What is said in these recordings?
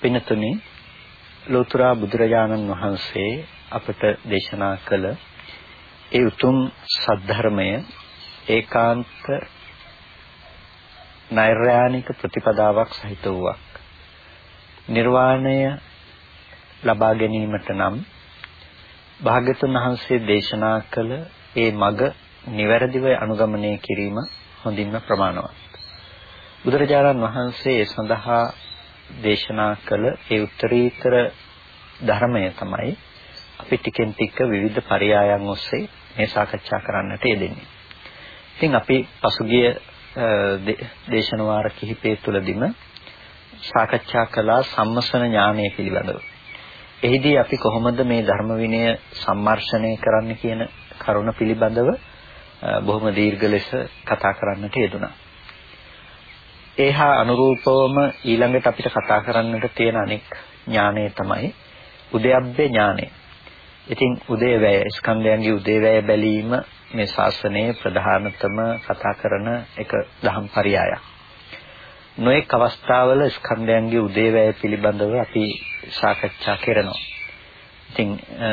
පින්තුනි ලෝතර බුදුරජාණන් වහන්සේ අපට දේශනා කළ ඒ උතුම් සද්ධර්මය ඒකාන්ත නෛර්යානික ප්‍රතිපදාවක් සහිත වූවක්. නිර්වාණය ලබා ගැනීමට නම් භාග්‍යතුන් වහන්සේ දේශනා කළ ඒ මඟ නිවැරදිව අනුගමනය කිරීම හොඳින්ම ප්‍රමාණවත්. බුදුරජාණන් වහන්සේ සඳහා දේශනා කළ ඒ උත්තරීතර ධර්මය තමයි අපි ටිකෙන් ටික විවිධ පරයයන් ඔස්සේ මේ සාකච්ඡා කරන්නට යෙදෙන්නේ. ඉතින් අපි පසුගිය දේශන වාර කිහිපය තුළදීම සාකච්ඡා කළා සම්මසන ඥානය පිළිබඳව. එහිදී අපි කොහොමද මේ ධර්ම විනය සම්මර්ෂණය කරන්න කියන කරුණ පිළිබඳව බොහොම දීර්ඝ ලෙස කතා කරන්නට යෙදුණා. ඒහා අනුරූපවම ඊළඟට අපිට කතා කරන්නට තියෙන අනෙක් ඥානය තමයි උදයබ්බේ ඥානය. ඉතින් උදේවැය ස්කන්ධයන්ගේ උදේවැය බැලීම මේ ශාසනයේ ප්‍රධානතම කතා කරන එක දහම් පරයයක්. නොඑක් අවස්ථාවල ස්කන්ධයන්ගේ උදේවැය පිළිබඳව අපි සාකච්ඡා කරනවා. ඉතින්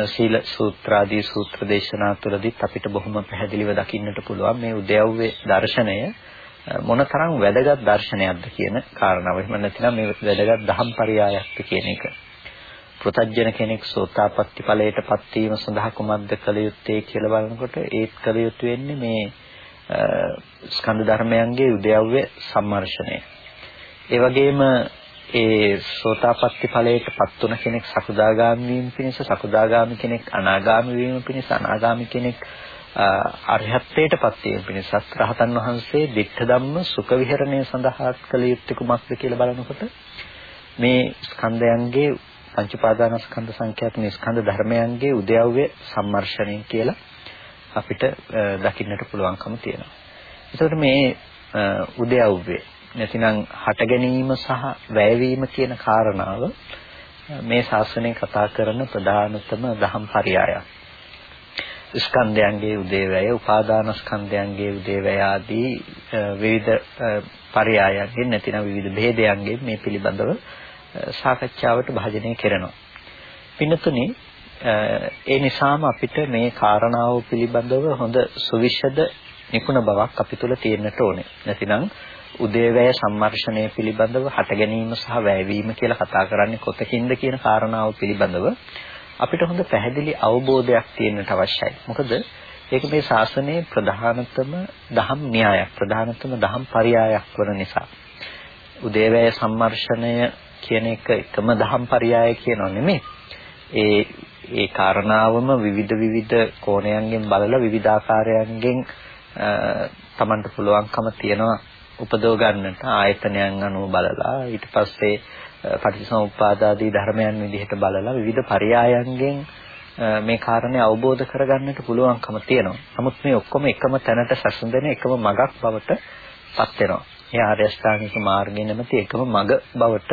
සීල සූත්‍ර ආදී සූත්‍ර දේශනා තුළදීත් අපිට බොහොම පැහැදිලිව දකින්නට පුළුවන් මේ උදයව්වේ දර්ශනය මොනතරම් වැදගත් දර්ශනයක්ද කියන කාරණාව. එහෙම නැත්නම් මේ වැදගත් දහම් පරයයක්ද කියන එක. පෘතජ්ජන කෙනෙක් සෝතාපට්ටි ඵලයටපත් වීම සඳහා කුමක්ද කළ යුත්තේ කියලා බලනකොට ඒත් කළ යුතු වෙන්නේ මේ ස්කන්ධ ධර්මයන්ගේ උද්‍යව්‍ය සම්මර්ෂණය. ඒ වගේම ඒ සෝතාපට්ටි ඵලයටපත් වුණ කෙනෙක් සකුදාගාමී වීම පිණිස සකුදාගාමී කෙනෙක් අනාගාමී වීම පිණිස අනාගාමී කෙනෙක් අරහත්ත්වයටපත් වීම පිණිසත් රහතන් වහන්සේ ditta ධම්ම සුඛ විහරණය සඳහා කළ යුත්තේ කුමක්ද කියලා බලනකොට මේ ස්කන්ධයන්ගේ පංච පාදානස්කන්ධ සංඛ්‍යාත මේ ස්කන්ධ ධර්මයන්ගේ උද්‍යව්‍ය සම්මර්ෂණය කියලා අපිට දකින්නට පුළුවන්කම තියෙනවා. ඒකට මේ උද්‍යව්‍ය නැතිනම් හට ගැනීම සහ වැයවීම කියන කාරණාව මේ ශාස්ත්‍රණය කතා කරන ප්‍රධානතම දහම් පරයයක්. ස්කන්ධයන්ගේ උදේවැය, උපාදාන ස්කන්ධයන්ගේ උදේවැය ආදී විවිධ පරයයන්ගෙන් නැතිනම් විවිධ භේදයන්ගෙන් මේ පිළිබඳව සාකච්ඡාවට භාජනය කරනවා. පින්නතුනි ඒ නිසාම අපිට මේ කාරණාව පිළිබඳව හොඳ සුවිශද නිපුණ බවක් අපි තුල තියෙන්නට ඕනේ. නැතිනම් උදේවැය සම්මර්ෂණය පිළිබඳව හට ගැනීම සහ වැයවීම කියලා කතා කරන්නේ කොතකින්ද කියන කාරණාව පිළිබඳව අපිට හොඳ පැහැදිලි අවබෝධයක් තියෙන්නට අවශ්‍යයි. මොකද ඒක මේ ශාසනයේ ප්‍රධානතම දහම් න්‍යායක්, ප්‍රධානතම දහම් පරයයක් වන නිසා. උදේවැය සම්මර්ෂණය කියන එක එකම දහම් පරයය කියනෝ නෙමෙයි. ඒ ඒ කාරණාවම විවිධ විවිධ කෝණයන්ගෙන් බලලා විවිධාකාරයන්ගෙන් තමන්ට පුළුවන්කම තියනවා උපදව ගන්නට ආයතනයන් අනුව බලලා ඊට පස්සේ පටිච්චසමුප්පාදාදී ධර්මයන් විදිහට බලලා විවිධ පරයයන්ගෙන් මේ කාරණේ අවබෝධ කරගන්නට පුළුවන්කම තියෙනවා. නමුත් මේ ඔක්කොම එකම තැනට සැසඳෙන එකම මගක් බවට පත් වෙනවා. ඒ ආර්ය අෂ්ටාංගික මාර්ගය නැමැති එකම මග බවට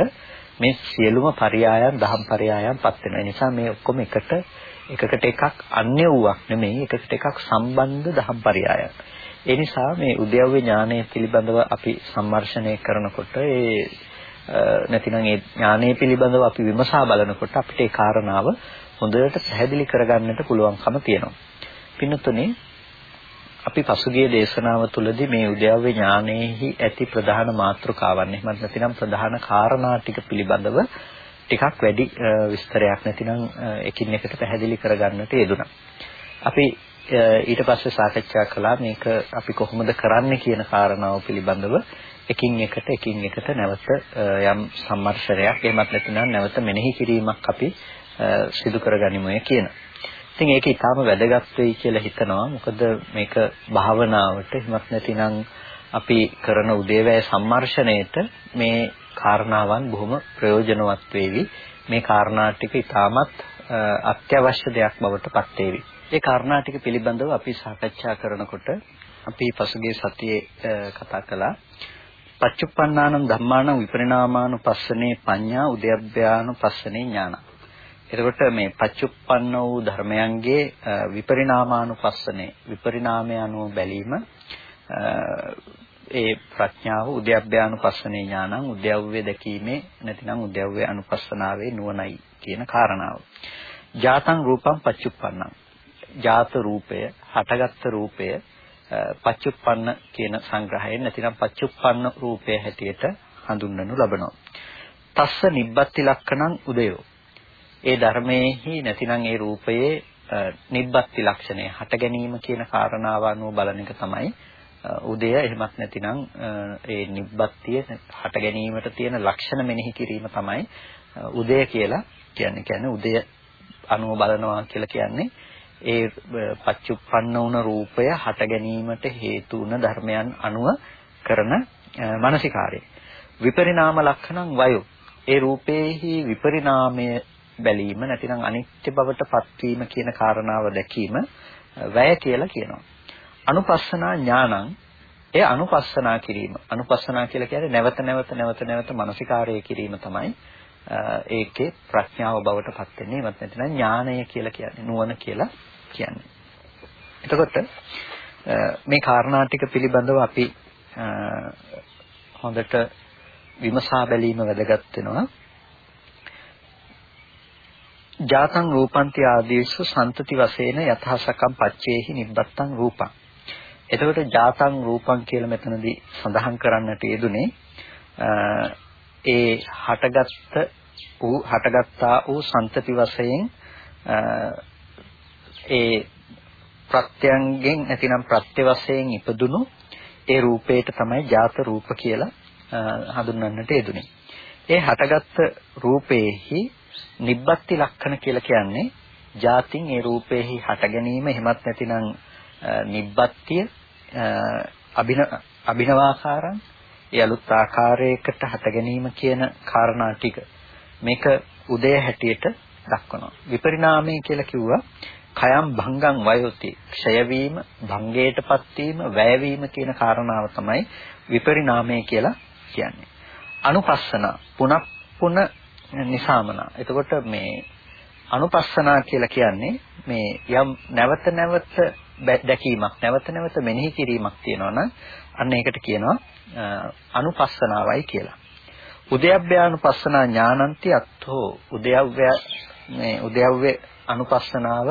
මේ සියලුම පරයයන් දහම් පරයයන් පත් වෙනවා. ඒ නිසා මේ ඔක්කොම එකට එකකට එකක් අන්‍ය වූවක් නෙමෙයි එකකට එකක් සම්බන්ධ දහම් පරයයන්. ඒ නිසා මේ උද්‍යව්‍ය ඥානය පිළිබඳව අපි සම්මර්ෂණය කරනකොට ඒ නැතිනම් ඒ ඥානය පිළිබඳව අපි විමසා බලනකොට අපිට ඒ කාරණාව හොඳට පැහැදිලි කරගන්නට පුළුවන්කම තියෙනවා. පින්නතුනේ අපි පසුගිය දේශනාව තුළදී මේ උද්‍යව්‍ය ඥානයේහි ඇති ප්‍රධාන මාතෘකාවන් එහෙමත් නැතිනම් ප්‍රධාන කාරණා ටික පිළිබඳව ටිකක් වැඩි විස්තරයක් නැතිනම් එකින් එකට පැහැදිලි කරගන්නට යෙදුණා. අපි ඊට පස්සේ සාකච්ඡා කළා මේක අපි කොහොමද කරන්නේ කියන කාරණාව පිළිබඳව එකින් එකට එකින් එකට නැවත යම් සම්මර්ෂණයක් එහෙමත් නැත්නම් නැවත මෙනෙහි කිරීමක් අපි සිදු කරගනිමුය කියන. ඉතින් ඒක ඊටාම වැදගත් වෙයි කියලා හිතනවා. මොකද මේක භාවනාවට එහෙමත් නැතිනම් අපි කරන උදේවැය සම්මර්ෂණයට මේ කාරණාවන් බොහොම ප්‍රයෝජනවත් වේවි. මේ කාරණා ටික ඉතාමත් අත්‍යවශ්‍ය දෙයක් බවට පත් වේවි. ඒ කාරණා ටික පිළිබඳව අපි සාකච්ඡා කරනකොට අපි පසුගිය සතියේ කතා කළා පච්චුප්පන්නානම් ධම්මානම් විපරිණාමානුපස්සනේ පඤ්ඤා උද්‍යප්පයානුපස්සනේ ඥාන. එතකොට මේ පච්චුප්පන්න වූ ධර්මයන්ගේ විපරිණාමානුපස්සනේ විපරිණාමය අනුව බැලීම ඒ ප්‍රඥාව උද්‍යප්පයානුපස්සනේ ඥානං උද්‍යව්‍ය දැකීමේ නැතිනම් උද්‍යව්‍ය අනුපස්සනාවේ නුවණයි කියන කාරණාව. ජාතං රූපං පච්චුප්පන්නං. ජාත රූපය, හටගත්තු රූපය පච්චුප්පන්න කියන සංග්‍රහයෙන් නැතිනම් පච්චුප්පන්න රූපය හැටියට හඳුන්වනු ලබනවා. තස්ස නිබ්බත්ති ලක්ෂණං උදයෝ. ඒ ධර්මයේහි නැතිනම් ඒ රූපයේ නිබ්බත්ති ලක්ෂණය හට ගැනීම කියන කාරණාව අනුව බලන එක තමයි උදය එහෙමත් නැතිනම් ඒ නිබ්බත්තිය හට ගැනීමට තියෙන ලක්ෂණ මෙනෙහි කිරීම තමයි උදය කියලා කියන්නේ. කියන්නේ උදය අනුව බලනවා කියලා කියන්නේ ඒ පච්චුප්පන්න වුණ රූපය හට ගැනීමට හේතු වුණ ධර්මයන් අනුව කරන මානසිකාරය. විපරිණාම ලක්ෂණං වයෝ. ඒ රූපේහි විපරිණාමය බැලීම නැතිනම් අනිත්‍ය බවට පත්වීම කියන කාරණාව දැකීම වැය කියලා කියනවා. අනුපස්සනා ඥානං ඒ අනුපස්සනා කිරීම. අනුපස්සනා කියලා කියන්නේ නැවත නැවත නැවත නැවත මානසිකාරය කිරීම තමයි ඒකේ ප්‍රඥාව බවට පත් වෙන්නේ. එවත් නැත්නම් ඥානය කියලා කියන්නේ නුවණ කියලා කියන්නේ. එතකොට මේ කාරණා ටික පිළිබඳව අපි හොඳට විමසා බැලීම වැදගත් වෙනවා. ජාතං රූපන්ති ආදීසු සන්තති වශයෙන් යථාසකම් පච්චේහි නිබ්බත්තං රූපං. එතකොට ජාතං රූපං කියලා මෙතනදී සඳහන් කරන්නට යෙදුනේ ඒ හටගත්ත වූ හටගත්තා වූ සන්තති වශයෙන් ඒ ප්‍රත්‍යයන්ගෙන් නැතිනම් ප්‍රත්‍ය වශයෙන් ඉපදුණු ඒ රූපේට තමයි ජාත රූප කියලා හඳුන්වන්නට යෙදුනේ. ඒ හටගත්ත රූපේහි නිබ්බත්ති ලක්ෂණ කියලා කියන්නේ ජාතින් ඒ රූපේහි හට ගැනීම එහෙමත් නැතිනම් නිබ්බත්තිය අභින අභිනවාකාරං ඒ අලුත් ආකාරයකට හට ගැනීම කියන කාරණා ටික. මේක උදය හැටියට දක්වනවා. විපරිණාමය කියලා කිව්වා. කයම් භංගං වයෝති. ක්ෂය වීම භංගයටපත් වීම වැය වීම කියන කාරණාව තමයි විපරිණාමය කියලා කියන්නේ. අනුපස්සන පුනක් පුන නිසාමනා. එතකොට මේ අනුපස්සනා කියලා කියන්නේ මේ යම් නැවත නැවත දැකීමක් නැවත නැවත මෙනෙහි කිරීමක් තියෙනවා නම් අන්න ඒකට කියනවා අනුපස්සනාවයි කියලා. උද්‍යව්‍යානුපස්සනා ඥානන්ති අත්ථෝ උද්‍යව්‍ය මේ උද්‍යව්‍ය අනුපස්සනාව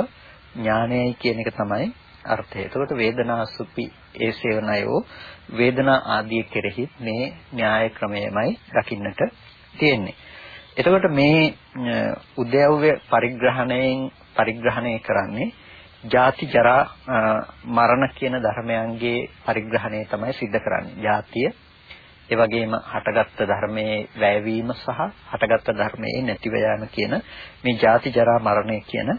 ඥානයයි කියන එක තමයි අර්ථය. එතකොට වේදනා සුපි ඒ සේවනයෝ වේදනා ආදී කෙරෙහි මේ න්‍යාය ක්‍රමයමයි දකින්නට තියෙන්නේ. එතකොට මේ උද්‍යව්‍ය පරිග්‍රහණයෙන් පරිග්‍රහණය කරන්නේ ජාති ජරා මරණ කියන ධර්මයන්ගේ පරිග්‍රහණය තමයි සිද්ධ කරන්නේ. ජාතිය ඒ වගේම හටගත්තු ධර්මයේ වැයවීම සහ හටගත්තු ධර්මයේ නැතිව යාම කියන මේ ජාති ජරා මරණය කියන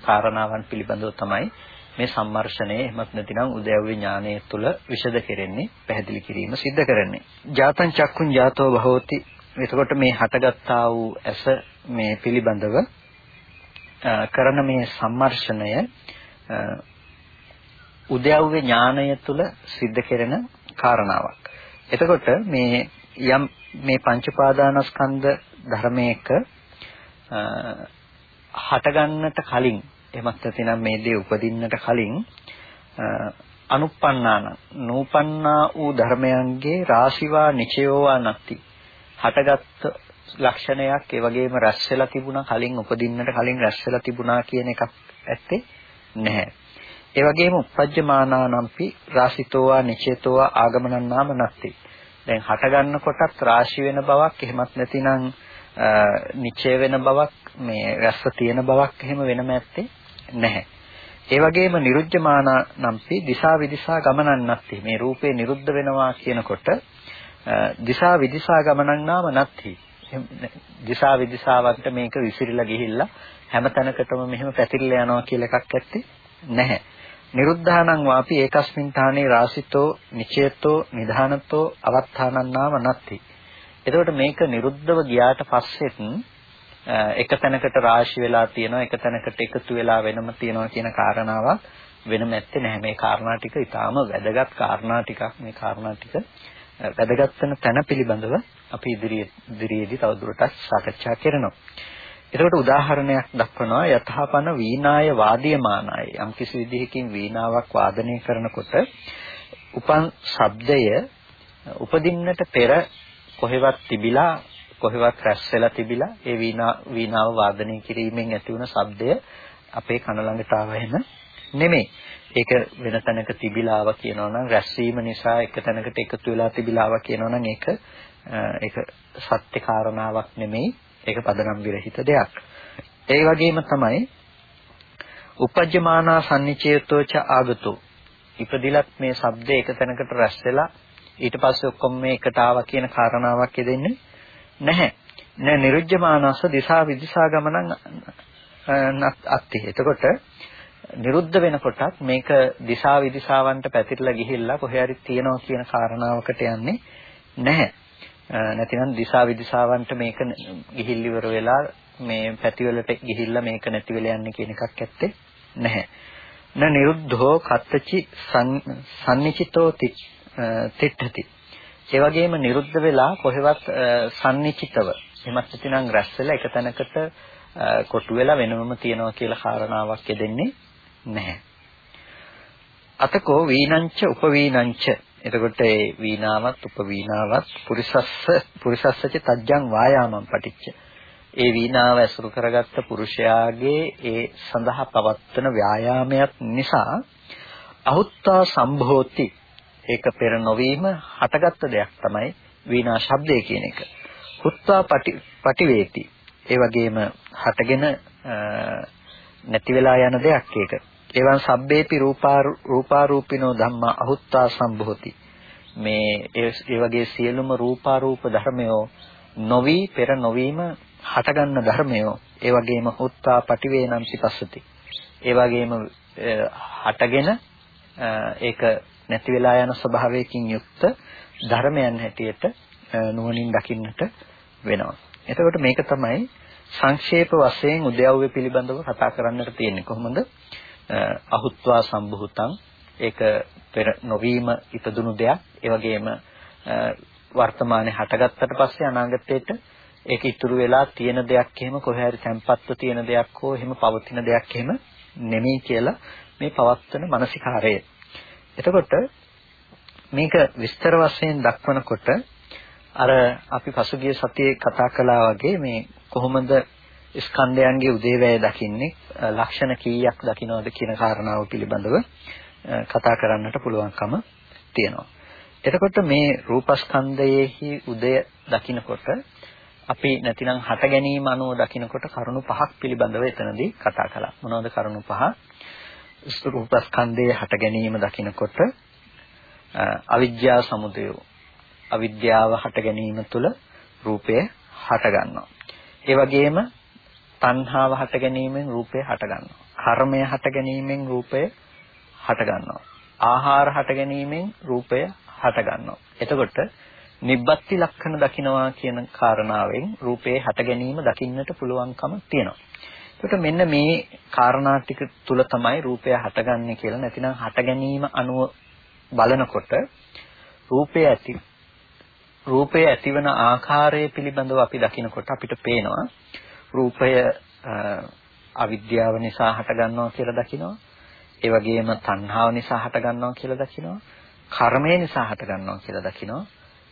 කාරණාවන් පිළිබඳව තමයි මේ සම්මර්ෂණය එහෙමත් නැතිනම් උද්‍යව්‍ය ඥානය තුළ විෂද කෙරෙන්නේ පැහැදිලි කිරීම සිද්ධ කරන්නේ. ජාතං චක්කුං ජාතෝ භවෝති එතකොට මේ හටගත්තා වූ ඇස මේ පිළිබඳව කරන මේ සම්මර්ෂණය උද්‍යව්‍ය ඥානය තුල සිද්ධ කෙරෙන කාරණාවක්. එතකොට මේ යම් මේ පංච පාදානස්කන්ධ ධර්මයක හටගන්නට කලින් එමත් නැතිනම් මේ දේ උපදින්නට කලින් අනුප්පන්නාන නූපන්නා වූ ධර්මයන්ගේ රාශිවා නිචයෝවා නැති හටගත් ලක්ෂණයක් ඒ වගේම රැස් වෙලා තිබුණා කලින් උපදින්නට කලින් රැස් වෙලා තිබුණා කියන එකක් ඇත්තේ නැහැ. ඒ වගේම උපජ්ජමානානම්පි රාසිතෝවා නිචේතෝවා ආගමනං නාම නැති. දැන් හට ගන්නකොටත් රාශි වෙන බවක් එහෙමත් නැතිනම් නිචේ වෙන බවක් මේ රැස්ව තියෙන බවක් එහෙම වෙනම ඇත්තේ නැහැ. ඒ වගේම නිරුද්ධමානානම්පි දිසා විදිසා ගමනන් නැති. මේ රූපේ නිරුද්ධ වෙනවා කියනකොට දිසා විදිසා ගමනක් නාම නැත්ති. දිසා විදිසාවකට මේක විසිරිලා ගිහිල්ලා හැම තැනකටම මෙහෙම පැතිරලා යනවා කියලා එකක් ඇත්තේ නැහැ. නිරුද්ධානං වාපි ඒකස්මින් තානේ රාසිතෝ නිචේතෝ නිධානතෝ අවත්තානං නාම නත්ති. එතකොට මේක නිරුද්ධව ගියාට පස්සෙත් එක තැනකට රාශි වෙලා තියෙනවා එක තැනකට එකතු වෙලා වෙනම තියෙනවා කියන කාරණාවක් වෙනම ඇත්තේ නැහැ මේ කාරණා ටික ඊටාම වැදගත් කාරණා ටිකක් මේ කාරණා ටික වැදගත් වෙන තැන පිළිබඳව අපි ඉදිරියේදී තවදුරටත් සාකච්ඡා කරනවා. එතකොට උදාහරණයක් දක්වනවා යථාපන වීණාය වාද්‍යමානයි යම් කිසි විදිහකින් වීණාවක් වාදනය කරනකොට උපන් ශබ්දය උපදින්නට පෙර කොහෙවත් තිබිලා කොහෙවත් රැස් වෙලා තිබිලා ඒ වීණා වීණාව වාදනය කිරීමෙන් ඇති වුණ ශබ්දය අපේ කන ළඟට ආව එහෙම නෙමෙයි. ඒක වෙන තැනක තිබිලාව කියනවා නම් රැස්වීම නිසා එක තැනකට එකතු වෙලා තිබිලාව කියනවා නම් ඒක ඒක සත්‍ය කාරණාවක් නෙමෙයි. ඒක පදනම් විරහිත දෙයක්. ඒ වගේම තමයි උපජ්ජමානා සම්නිචේතෝච ආගතෝ. ඉපදිලත් මේ ශබ්ද එක තැනකට රැස් වෙලා ඊට පස්සේ ඔක්කොම මේ එකට ආවා කියන කාරණාවක් යෙදෙන්නේ නැහැ. න නිරුජ්ජමානස දිසා විදිසා ගමනං අත්ති. එතකොට නිරුද්ධ වෙනකොටත් මේක දිසා විදිසාවන්ට පැතිරලා ගිහිල්ලා කොහේ හරි තියනවා කියන කාරණාවකට යන්නේ නැහැ. නැතිනම් දිසා විදිසාවන්ට මේක ගිහිල් ඉවර වෙලා මේ පැතිවලට ගිහිල්ලා මේක නැති වෙලා යන්නේ කියන එකක් ඇත්තේ නැහැ. න නිරුද්ධෝ කත්තචි සම්නිචිතෝ තිට්ඨති. ඒ වගේම නිරුද්ධ වෙලා කොහෙවත් සම්නිචිතව එමත් නැතිනම් රැස් වෙලා එක තැනකට කොටු වෙලා වෙනවම තියනවා කියලා කාරණාවක් දෙන්නේ නැහැ. අතකෝ වීනංච උපවීනංච එතකොට ඒ වීණාවත් උපවීණාවත් පුරිසස්ස පුරිසස්සච තජ්ජං වායාමම් පටිච්ච ඒ වීණාව ඇසුරු කරගත්ත පුරුෂයාගේ ඒ සඳහා පවත්වන ව්‍යායාමයක් නිසා අහුත්තා සම්භෝති ඒක පෙර නොවීම හටගත්ත දෙයක් තමයි වීණා ශබ්දය කියන එක. හුත්වා පටිවේති. ඒ වගේම හටගෙන නැති වෙලා යන දෙයක් ඒක. එවන් සබ්බේපි රූපා රූපාරූපිනෝ ධම්මා අහුත්තා සම්භෝති. මේ ඒ වගේ සියලුම රූපාරූප ධර්මයෝ නොවි පෙර නොවීම හටගන්න ධර්මයෝ ඒ වගේම හුත්තා පටිවේනම් සිපස්සති. ඒ වගේම හටගෙන ඒක නැති වෙලා යන ස්වභාවයකින් යුක්ත ධර්මයන් හැටියට නුවණින් දකින්නට වෙනවා. එතකොට මේක තමයි සංක්ෂේප වශයෙන් උද්‍යව්‍ය පිළිබඳව කතා කරන්නට තියෙන්නේ. කොහොමද? අහුත්වා සම්භූතං ඒක පෙර නොවීම ඉපදුණු දෙයක්. ඒ වගේම වර්තමානයේ හටගත්තට පස්සේ අනාගතයේට ඒක ඉතුරු වෙලා තියෙන දෙයක් එහෙම කොහේ හරි තැම්පත්ව තියෙන දෙයක් හෝ එහෙම පවතින දෙයක් එහෙම නෙමෙයි කියලා මේ පවත්වන මානසිකාරය. එතකොට මේක විස්තර වශයෙන් දක්වනකොට අර අපි පසුගිය සතියේ කතා කළා වගේ මේ කොහොමද ස්කන්ධයන්ගේ උදේවැය දකින්නේ ලක්ෂණ කීයක් දකින්නවද කියන කාරණාව පිළිබඳව කතා කරන්නට පුළුවන්කම තියෙනවා. එතකොට මේ රූපස්කන්ධයේහි උදය දකින්නකොට අපි නැතිනම් හට ගැනීම අනුව දකින්නකොට කරුණු පහක් පිළිබඳව එතනදී කතා කළා. මොනවද කරුණු පහ? රූපස්කන්ධයේ හට ගැනීම දකින්නකොට අවිද්‍යා සමුදය අවිද්‍යාව හට ගැනීම තුළ රූපය හට ගන්නවා. ඒ වගේම තණ්හාව හට ගැනීමෙන් රූපය හට ගන්නවා. කර්මය හට ගැනීමෙන් රූපය හට ගන්නවා. ආහාර හට ගැනීමෙන් රූපය හට ගන්නවා. එතකොට නිබ්බත්ති ලක්ෂණ දකින්නවා කියන කාරණාවෙන් රූපේ හට ගැනීම දකින්නට පුළුවන්කම තියෙනවා. එතකොට මෙන්න මේ කාරණා ටික තුල තමයි රූපය හටගන්නේ කියලා නැතිනම් හට ගැනීම අනුව බලනකොට රූපය ඇති රූපය ඇතිවන ආකාරය පිළිබඳව අපි දකිනකොට අපිට පේනවා රූපය අවිද්‍යාව නිසා හටගන්නවා කියලා දකිනවා. ඒ වගේම තණ්හාව නිසා හටගන්නවා කියලා දකිනවා. කර්මය නිසා හටගන්නවා කියලා දකිනවා.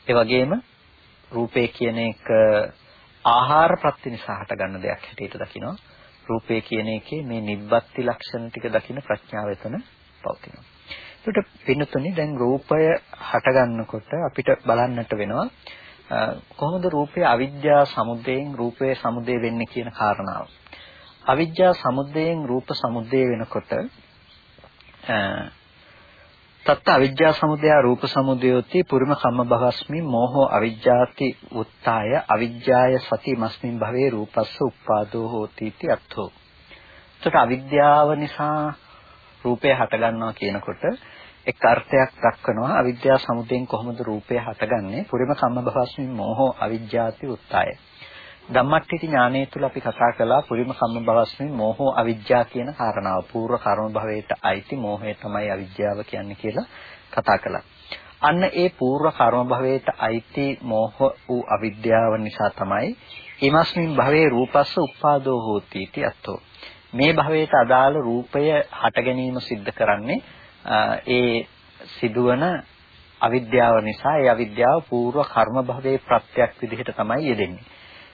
ඒ වගේම රූපේ කියන එක ආහාර ප්‍රත්‍ය නිසා හටගන්න දෙයක් හැටියට දකිනවා. රූපේ කියන එකේ මේ නිබ්බත්ති ලක්ෂණ ටික දකින ප්‍රඥාව එතන පවතිනවා. ඒකට පින්නතුනි දැන් රූපය හටගන්නකොට අපිට බලන්නට වෙනවා කොහොමද රූපය අවිද්‍යා සමුදයෙන් රූපයේ සමුදේ වෙන්නේ කියන කාරණාව. අවිද්‍යා සමුදයෙන් රූප සමුදේ වෙනකොට තත්ත අවිද්‍යා සමුදය රූප සමුදයෝති පුරිම කම්ම භවස්මි මෝහෝ අවිජ්ජාති උත්තාය අවිජ්ජාය සති මස්මින් භවේ රූපස්ස උප්පාදෝ හෝති इति අත්ථෝ. එතකොට අවිද්‍යාව නිසා රූපය හටගන්නවා කියනකොට එක් අර්ථයක් දක්වනවා. අවිද්‍යා සමුදයෙන් කොහොමද රූපය හටගන්නේ? පුරිම කම්මභවස්මින් මෝහෝ අවිජ්ජාති උත්තාය. ධම්මට්ඨිති ඥානයේ තුල අපි කතා කළා පුරිම කම්මභවස්මින් මෝහෝ අවිජ්ජා කියන කාරණාව. పూర్ව කර්ම භවයට අයිති මෝහය තමයි අවිජ්ජාව කියන්නේ කියලා කතා කළා. අන්න ඒ పూర్ව කර්ම භවයට අයිති මෝහ වූ අවිද්‍යාව නිසා තමයි ීමස්මින් භවේ රූපස්ස උපාදෝ හෝති इति අත්තෝ මේ භවයට අදාළ රූපය හට ගැනීම සිද්ධ කරන්නේ ඒ සිදුවන අවිද්‍යාව නිසා ඒ අවිද්‍යාව పూర్ව කර්ම භවයේ ප්‍රත්‍යක් විදිහට තමයි යෙදෙන්නේ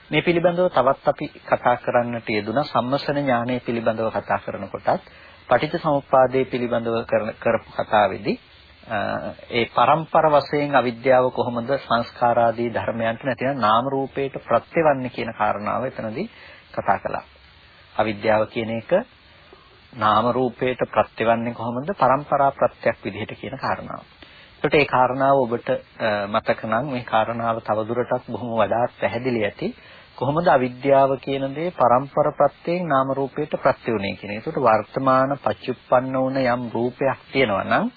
මේ පිළිබඳව තවත් අපි කතා කරන්නට යෙදුනා සම්මසන ඥානය පිළිබඳව කතා කරනකොටත් පටිච්ච සමුප්පාදයේ පිළිබඳව කරපු කතාවේදී ඒ පරම්පර වශයෙන් අවිද්‍යාව කොහොමද සංස්කාරාදී ධර්මයන්ට නැතිනම් නාම රූපයට ප්‍රත්‍යවන්නේ කියන කාරණාව එතනදී කතා කළා. අවිද්‍යාව කියන එක නාම රූපයට ප්‍රත්‍යවන්නේ කොහොමද? પરම්පරා ප්‍රත්‍යක් විදිහට කියන කාරණාව. ඒකට ඒ කාරණාව ඔබට මතක නම් මේ කාරණාව තවදුරටත් බොහොම වඩාත් පැහැදිලි ඇති. කොහොමද අවිද්‍යාව කියන දේ પરම්පර ප්‍රත්‍යයෙන් නාම රූපයට ප්‍රත්‍ය වුනේ කියන. ඒකට වර්තමාන පච්චුප්පන්න වුණ යම් රූපයක් තියෙනවා නම්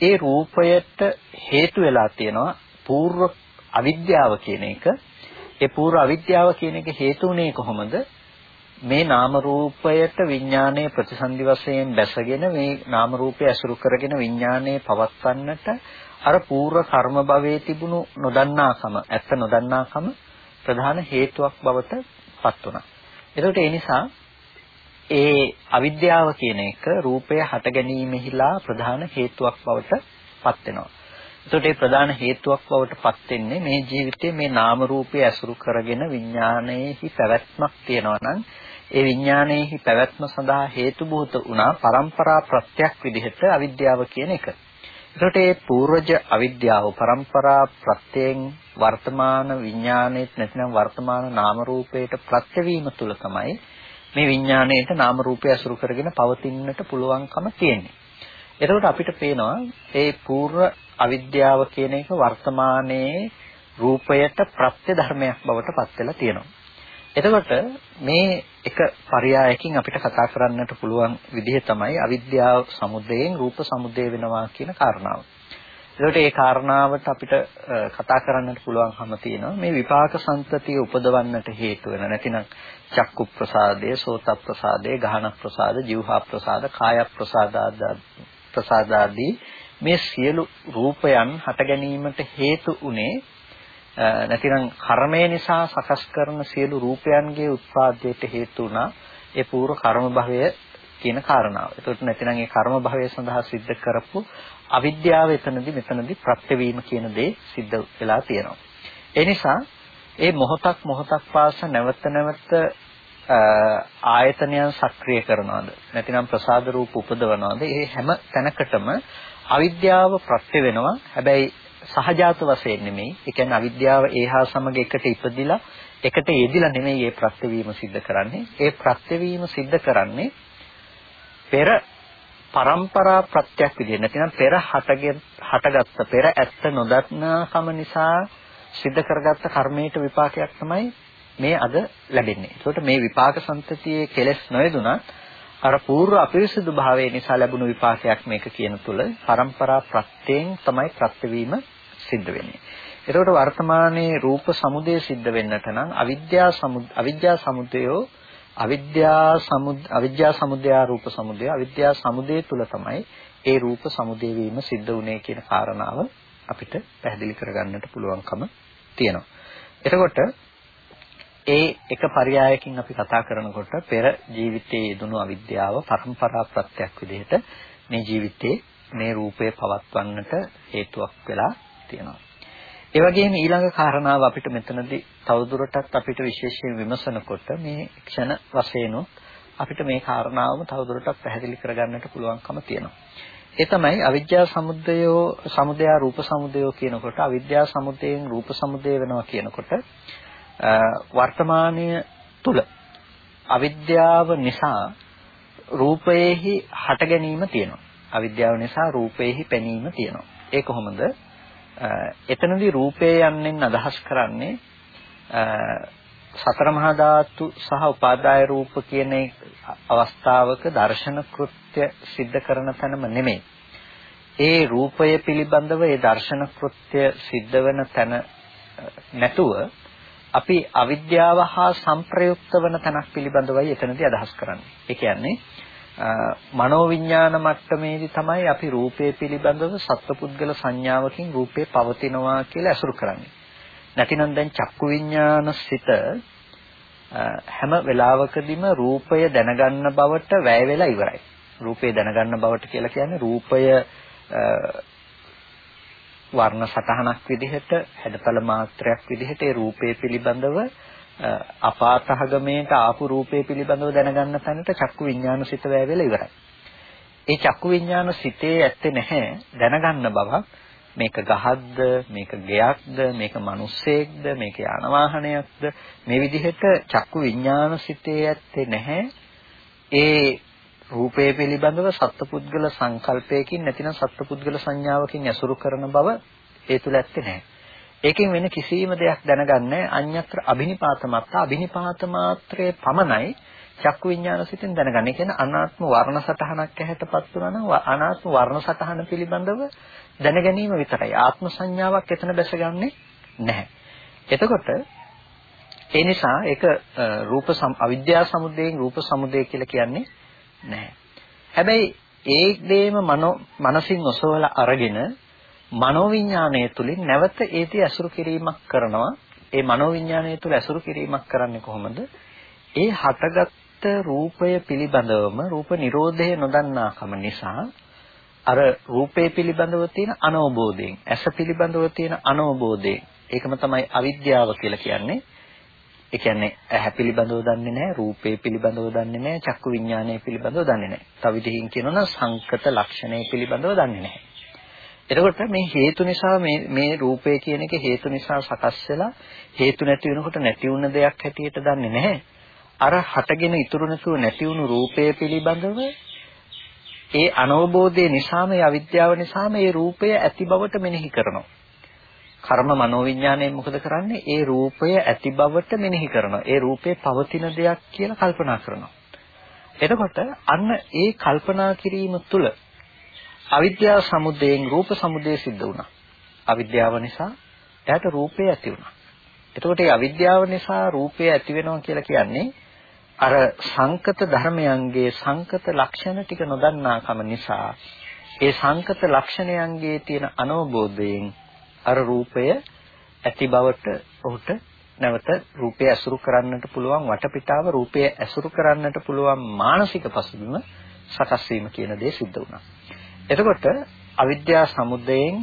ඒ රූපයට හේතු වෙලා තියෙනවා పూర్ව අවිද්‍යාව කියන එක. ඒ పూర్ව අවිද්‍යාව කියන එක හේතු වුනේ කොහොමද? මේ නාම රූපයට විඥානයේ ප්‍රතිසන්දි වශයෙන් බැසගෙන මේ නාම රූපය ඇසුරු කරගෙන විඥානයේ පවත්වන්නට අර పూర్ව කර්ම භවයේ තිබුණු නොදන්නාකම ඇත්ත නොදන්නාකම ප්‍රධාන හේතුවක් බවට පත් වුණා. එතකොට ඒ නිසා ඒ අවිද්‍යාව කියන එක රූපය හට ගැනීමෙහිලා ප්‍රධාන හේතුවක් බවට පත් වෙනවා. එතකොට ඒ ප්‍රධාන හේතුවක් බවට පත් වෙන්නේ මේ ජීවිතයේ මේ නාම රූපය ඇසුරු කරගෙන විඥානයේහි පැවැත්මක් තියෙනවා නම් ඒ විඥානයේහි පැවැත්ම සඳහා හේතුබූත වුණා પરම්පරා ප්‍රත්‍යක් විදිහට අවිද්‍යාව කියන එක. එතකොට මේ පූර්වජ අවිද්‍යාව પરම්පරා ප්‍රත්‍යයෙන් වර්තමාන විඥාණයට නැතිනම් වර්තමාන නාම රූපයට ප්‍රත්‍ය වීම තුල තමයි මේ විඥාණයට නාම රූපය අසුරු කරගෙන පවතින්නට පුළුවන්කම තියෙන්නේ. එතකොට අපිට පේනවා මේ පූර්ව අවිද්‍යාව කියන එක වර්තමානයේ රූපයට ප්‍රත්‍ය ධර්මයක් බවට පත් වෙලා තියෙනවා. එතකොට මේ එක පරයයකින් අපිට කතා කරන්නට පුළුවන් විදිහ තමයි අවිද්‍යාව සමුදයෙන් රූප සමුදය වෙනවා කියන කාරණාව. ඒකට ඒ කාරණාවට අපිට කතා කරන්නට පුළුවන්කම තියෙනවා මේ විපාක සංතතිය උපදවන්නට හේතු වෙන නැතිනම් චක්කු ප්‍රසාදය, සෝත ප්‍රසාදය, ගහන ප්‍රසාද, જીවහා ප්‍රසාද, කාය ප්‍රසාද ආදී මේ සියලු රූපයන් හට ගැනීමට හේතු උනේ නැතිනම් කර්මය නිසා සකස් කරන සියලු රූපයන්ගේ උත්පාදයට හේතු වුණා ඒ පූර්ව කර්ම භවය කියන කාරණාව. ඒකට නැතිනම් ඒ කර්ම භවය සඳහා සිද්ධ කරපු අවිද්‍යාව එතනදී මෙතනදී ප්‍රත්‍යවීම කියන දේ සිද්ධ වෙලා තියෙනවා. ඒ නිසා ඒ මොහොතක් මොහොතක් පාස නැවත නැවත ආයතනයන් සක්‍රිය කරනවාද නැතිනම් ප්‍රසාද රූප උපදවනවාද මේ හැම තැනකටම අවිද්‍යාව ප්‍රත්‍ය වෙනවා හැබැයි සහජාත වශයෙන් නෙමෙයි. ඒ කියන්නේ අවිද්‍යාව ඒහා සමග එකට ඉපදිලා එකට යෙදිලා නෙමෙයි මේ ප්‍රත්‍යවීම සිද්ධ කරන්නේ. ඒ ප්‍රත්‍යවීම සිද්ධ කරන්නේ පෙර પરම්පරා ප්‍රත්‍යක් විදිහට නැතිනම් පෙර හටගෙන හටගත්ත පෙර ඇත්ත නොදන්නාකම නිසා සිද්ධ කරගත්ත කර්මයට විපාකයක් තමයි මේ අද ලැබෙන්නේ. ඒකට මේ විපාක සම්පතියේ කෙලෙස් නොයදුනත් අර పూర్ව අපිරිසුදු භාවය නිසා ලැබුණු විපාකයක් මේක කියන තුල પરම්පරා ප්‍රත්‍යයෙන් තමයි ප්‍රත්‍යවීම සිද්ධ වෙන්නේ. ඒකට වර්තමානයේ රූප සමුදය සිද්ධ වෙන්නට නම් අවිද්‍යා සමුද අවිද්‍යා සමුදයෝ අවිද්‍යා සමුද අවිද්‍යා සමුදය රූප සමුදය අවිද්‍යා සමුදය තුල තමයි ඒ රූප සමුදය වීම සිද්ධ වුනේ කියන කාරණාව අපිට පැහැදිලි කරගන්නට පුළුවන්කම තියෙනවා. එතකොට ඒ එක පරයයකින් අපි කතා කරනකොට පෙර ජීවිතයේ යෙදුණු අවිද්‍යාව පරම්පරා ප්‍රත්‍යක් විදිහට මේ ජීවිතේ මේ රූපය පවත්වන්නට හේතුවක් වෙලා තියෙනවා. ඒ වගේම ඊළඟ කාරණාව අපිට මෙතනදී තවදුරටත් අපිට විශේෂයෙන් විමසනකොට මේ ක්ෂණ වශයෙන් අපිට මේ කාරණාවම තවදුරටත් පැහැදිලි කරගන්නට පුළුවන්කම තියෙනවා. ඒ තමයි අවිද්‍යා සමුදයෝ සමුදය රූප සමුදයෝ කියනකොට අවිද්‍යා සමුදයෙන් රූප සමුදය වෙනවා කියනකොට වර්තමානයේ තුල අවිද්‍යාව නිසා රූපයේහි හට ගැනීම තියෙනවා. අවිද්‍යාව නිසා රූපයේහි පෙනීම තියෙනවා. ඒ කොහොමද? එතනදී රූපය යන්නෙන් අදහස් කරන්නේ සතර මහා ධාතු සහ උපාදාය රූප කියන අවස්ථාවක දර්ශන කෘත්‍ය સિદ્ધ කරන තැනම නෙමෙයි. ඒ රූපය පිළිබඳව ඒ දර්ශන කෘත්‍ය સિદ્ધ වෙන තැන නැතුව අපි අවිද්‍යාව හා සංප්‍රයුක්ත වන තැනක් පිළිබඳවයි එතනදී අදහස් කරන්නේ. ඒ කියන්නේ මනෝවිඤ්ඤාණ මට්ටමේදී තමයි අපි රූපය පිළිබඳව සත්පුද්ගල සංඥාවකින් රූපේ පවතිනවා කියලා අසුරු කරන්නේ. නැතිනම් දැන් චක්කු විඤ්ඤාණ සිත හැම වෙලාවකදීම රූපය දැනගන්න බවට වැය වෙලා ඉවරයි. රූපය දැනගන්න බවට කියලා කියන්නේ රූපය වර්ණ සටහනක් විදිහට හැඩතල මාත්‍රයක් විදිහට ඒ රූපය පිළිබඳව අපාතහගමේට ආපු රූපය පිළිබඳව දැනගන්න තැනට චක්කු විඤ්ඤාණ සිත වැය වෙලා ඉවරයි. ඒ චක්කු විඤ්ඤාණ සිතේ ඇත්තේ නැහැ. දැනගන්න බවක් මේක ගහක්ද මේක ගෙයක්ද මේක මිනිස්සෙක්ද මේක යාන වාහනයක්ද? මේ විදිහට චක්කු විඥාන සිතේ ඇත්තේ නැහැ. ඒ රූපය පිළිබඳව සත්පුද්ගල සංකල්පයකින් නැතිනම් සත්පුද්ගල සංඥාවකින් ඇසුරු කරන බව ඒ තුල ඇත්තේ නැහැ. ඒකෙන් වෙන කිසිම දෙයක් දැනගන්නේ අඤ්ඤත්‍ර අබිනිපාත මාත්‍ර අබිනිපාත මාත්‍රයේ පමණයි චක්කු විඥාන සිතෙන් දැනගන්නේ. කියන්නේ අනාත්ම වර්ණ සටහනක් ඇහැටපත් වුණා නම් අනාත්ම වර්ණ සටහන පිළිබඳව දැන ගැනීම විතරයි. ආත්ම සංඥාවක් එතන දැසගන්නේ නැහැ. එතකොට ඒ නිසා ඒක රූප අවිද්‍යා සමුදයෙන් රූප සමුදය කියලා කියන්නේ නැහැ. හැබැයි ඒ දේම මනෝ මනසින් ඔසවලා අරගෙන මනෝවිඤ්ඤාණය තුලින් නැවත ඒටි ඇසුරු කිරීමක් කරනවා. ඒ මනෝවිඤ්ඤාණය තුල ඇසුරු කිරීමක් කරන්නේ කොහොමද? ඒ හටගත් රූපය පිළිබඳවම රූප නිරෝධය නොදන්නාකම නිසා අර රූපේ පිළිබඳව තියෙන අනවබෝධයෙන් ඇස පිළිබඳව තියෙන අනවබෝධයෙන් ඒකම තමයි අවිද්‍යාව කියලා කියන්නේ. ඒ කියන්නේ ඇහැ පිළිබඳව දන්නේ නැහැ, රූපේ පිළිබඳව දන්නේ නැහැ, චක්කු විඥානය පිළිබඳව දන්නේ නැහැ. තව විදිහකින් කියනොනම් සංකත ලක්ෂණය පිළිබඳව දන්නේ නැහැ. එතකොට මේ හේතු නිසා මේ මේ රූපය කියන එක හේතු නිසා සකස් වෙලා හේතු නැති වෙනකොට නැති වුණ දෙයක් හැටියට දන්නේ නැහැ. අර හටගෙන ඉතුරු නැතුව නැති වුණු රූපය පිළිබඳව ඒ අනවබෝධය නිසාම ඒ අවිද්‍යාව නිසාම ඒ රූපය ඇති බවට මෙනෙහි කරනවා. කර්ම මනෝවිඥාණයෙන් මොකද කරන්නේ? ඒ රූපය ඇති බවට මෙනෙහි කරනවා. ඒ රූපේ පවතින දෙයක් කියලා කල්පනා කරනවා. එතකොට අන්න ඒ කල්පනා කිරීම තුළ අවිද්‍යාව සමුදයෙන් රූප සමුදය සිද්ධ වුණා. අවිද්‍යාව නිසා එයාට රූපය ඇති වුණා. එතකොට මේ අවිද්‍යාව නිසා රූපය ඇති වෙනවා කියලා කියන්නේ අර සංකත ධර්මයන්ගේ සංකත ලක්ෂණ ටික නොදන්නාකම නිසා ඒ සංකත ලක්ෂණයන්ගේ තියෙන අනවබෝධයෙන් අර රූපය ඇති බවට ඔහුට නැවත රූපය ඇසුරු කරන්නට පුළුවන් වටපිටාව රූපය ඇසුරු කරන්නට පුළුවන් මානසික පසුබිම සකස් වීම කියන දේ සිද්ධ වුණා. එතකොට අවිද්‍යා සමුදයෙන්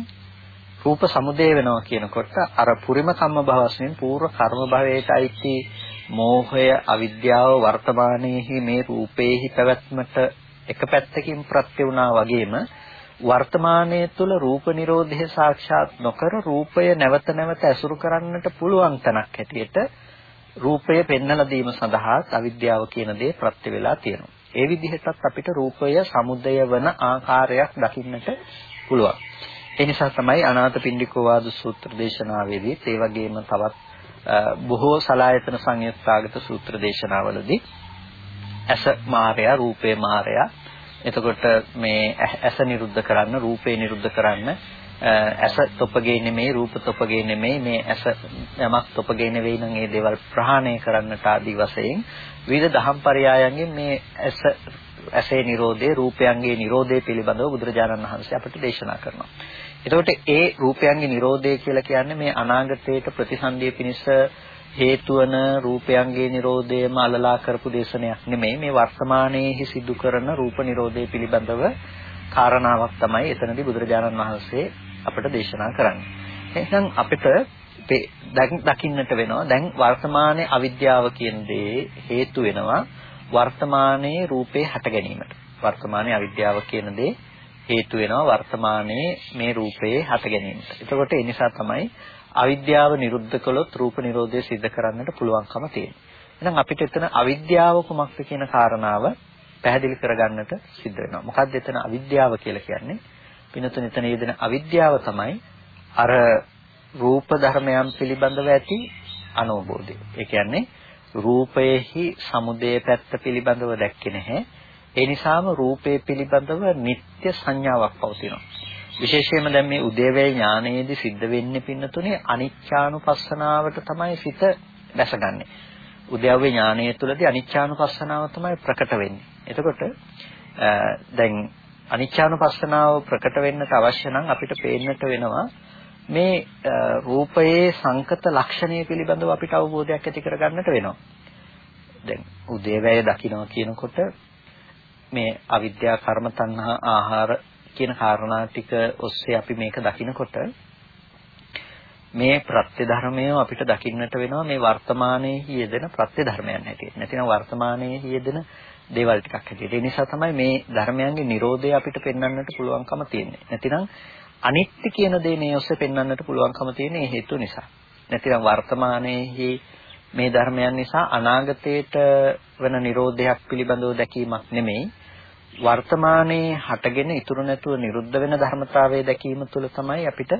රූප සමුදය වෙනවා කියනකොට අර පුරිම කම්ම භවස්යෙන් පූර්ව කර්ම භවයට අයිති මෝහය අවිද්‍යාව වර්තමානයේහි මේ රූපේහි පැවැත්මට එක පැත්තකින් ප්‍රත්‍ය වුණා වගේම වර්තමානයේ තුල රූප නිරෝධය සාක්ෂාත් නොකර රූපය නැවත නැවත ඇසුරු කරන්නට පුළුවන් තැනක් හැටියට රූපය පෙන්වලා දීම සඳහා අවිද්‍යාව කියන දේ ප්‍රත්‍ය වෙලා තියෙනවා. ඒ විදිහටත් අපිට රූපය සමුදය වන ආකාරයක් දකින්නට පුළුවන්. ඒ නිසා තමයි අනාථපිණ්ඩිකෝ වාද සූත්‍ර දේශනාවේදී ඒ වගේම තවත් බොහෝ සලායතන සංයුක්තාගත සූත්‍ර දේශනාවලදී ඇස මායя රූපේ මායя එතකොට මේ ඇස නිරුද්ධ කරන්න රූපේ නිරුද්ධ කරන්න ඇස තොපගේ නෙමෙයි රූප තොපගේ නෙමෙයි මේ ඇස යමක් තොපගේ නෙවෙයි නම් ඒ දේවල් ප්‍රහාණය කරන්නට ආදී වශයෙන් විවිධ දහම් පරයයන්ගෙන් මේ ඇස ඇසේ Nirodhe රූපයන්ගේ Nirodhe පිළිබඳව බුදුරජාණන් වහන්සේ අපට දේශනා කරනවා. එතකොට ඒ රූපයන්ගේ Nirodhe කියලා කියන්නේ මේ අනාගතයට ප්‍රතිසන්දිය පිණිස හේතු වන රූපයන්ගේ Nirodheම අලලා කරපු දේශනයක් නෙමෙයි මේ වර්තමානයේහි සිදු කරන රූප Nirodhe පිළිබඳව කාරණාවක් තමයි එතනදී බුදුරජාණන් වහන්සේ අපට දේශනා කරන්නේ. එහෙනම් අපිට දකින්නට වෙනවා දැන් වර්තමානයේ අවිද්‍යාව කියන දේ හේතු වෙනවා වර්තමානයේ රූපේ හට ගැනීමට. වර්තමානයේ අවිද්‍යාව කියන දේ හේතු වෙනවා වර්තමානයේ මේ රූපයේ හට ගැනීමට. එතකොට ඒ නිසා තමයි අවිද්‍යාව නිරුද්ධ කළොත් රූප නිරෝධය සිද්ධ කරන්නට පුළුවන්කම තියෙන්නේ. එහෙනම් අපිට එතන අවිද්‍යාව කුමක්ද කියන කාරණාව පැහැදිලි කරගන්නට සිද්ධ වෙනවා. මොකක්ද එතන අවිද්‍යාව කියලා කියන්නේ? පිනතුන එතන යෙදෙන අවිද්‍යාව තමයි අර රූප ධර්මයන් පිළිබඳව ඇති අනෝබෝධය. ඒ කියන්නේ රූපයේහි සමුදය පැත්ත පිළිබඳව දැක්කේ නැහැ. ඒ නිසාම රූපේ පිළිබඳව නিত্য සංඥාවක් පවතිනවා. විශේෂයෙන්ම දැන් මේ උදේවැය ඥානයේදී සිද්ධ වෙන්නේ පින්නතුනේ අනිච්චානුපස්සනාවට තමයි සිත දැසගන්නේ. උද්‍යව්‍ය ඥානය තුළදී අනිච්චානුපස්සනාව තමයි ප්‍රකට වෙන්නේ. එතකොට දැන් අනිච්චානුපස්සනාව ප්‍රකට වෙන්නට අවශ්‍ය නම් අපිට පේන්නට වෙනවා මේ රූපයේ සංකත ලක්ෂණය පිළිබඳව අපිට අවබෝධයක් ඇති කරගන්නට වෙනවා. දැන් උදේවැය දකිනවා කියනකොට මේ අවිද්‍යා කර්ම තණ්හා ආහාර කියන කාරණා ටික ඔස්සේ අපි මේක දකිනකොට මේ ප්‍රත්‍ය ධර්මය අපිට දකින්නට වෙනවා මේ වර්තමානයේ යෙදෙන ප්‍රත්‍ය ධර්මයන් හැටියට. නැතිනම් වර්තමානයේ යෙදෙන දේවල් ටිකක් හැටියට. ඒ නිසා තමයි මේ ධර්මයන්ගේ Nirodha අපිට පෙන්වන්නට පුළුවන්කම තියෙන්නේ. නැතිනම් අනිත්‍ය කියන දේ මේ ඔස්සේ පෙන්වන්නට පුළුවන්කම තියෙන්නේ හේතු නිසා. නැතිනම් වර්තමානයේහි මේ ධර්මයන් නිසා අනාගතයට වෙන Nirodhayak පිළිබඳව දැකීමක් නෙමෙයි වර්තමානයේ හටගෙන ඉතුරු නැතුව නිරුද්ධ වෙන ධර්මතාවය දැකීම තුළ තමයි අපිට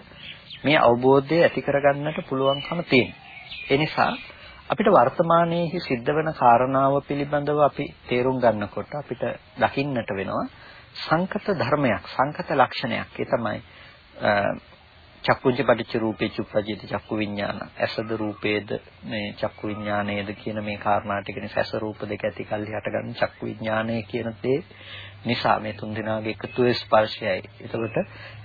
මේ අවබෝධය ඇති කරගන්නට පුළුවන්කම තියෙන්නේ. ඒ නිසා අපිට වර්තමානයේහි සිද්ධ වෙන කාරණාව පිළිබඳව අපි තේරුම් ගන්නකොට අපිට දකින්නට වෙනවා සංකත ධර්මයක්, සංකත ලක්ෂණයක්. ඒ තමයි චක්කුංච පටිච්ච රූපේ චුප්පජිත චක්කු විඥාන ඇසද රූපේද මේ චක්කු විඥානයේද කියන මේ කාරණා ටික නිසා ඇස රූප දෙක ඇති කල්හි හටගන්න චක්කු විඥානය කියන දේ නිසා මේ තුන් දෙනාගේ එකතුවේ ස්පර්ශයයි. එතකොට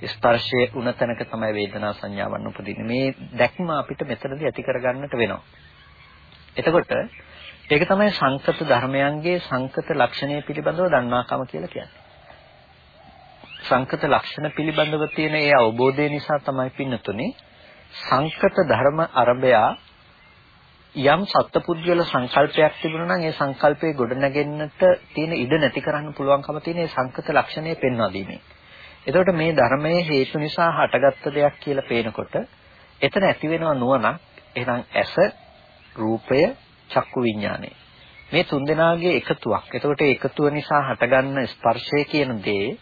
ස්පර්ශයේ උන තැනක තමයි වේදනා සංඥාවන් උපදින්නේ. මේ දැක්ම අපිට මෙතනදී ඇති කරගන්නට වෙනවා. එතකොට ඒක තමයි සංකත ධර්මයන්ගේ සංකත ලක්ෂණය පිළිබඳව දන්නාකම කියලා කියන්නේ. සංකත ලක්ෂණ පිළිබඳව තියෙන ඒ අවබෝධය නිසා තමයි පින්නතුනේ සංකත ධර්ම අරබයා යම් සත්පුද්ගල සංකල්පයක් තිබුණා නම් ඒ සංකල්පේ ගොඩනගෙන්නට තියෙන ඉඩ නැති කරන්න පුළුවන්කම තියෙන ඒ සංකත ලක්ෂණය පෙන්වා දීමේ. එතකොට මේ ධර්මයේ හේතු නිසා හටගත්ත දෙයක් කියලා පේනකොට එතන ඇති වෙනව නුවණක් එහෙනම් ඇස රූපය චක්කු විඥානය. මේ තුන්දෙනාගේ එකතුවක්. එතකොට ඒ එකතුව නිසා හටගන්න ස්පර්ශය කියන දේ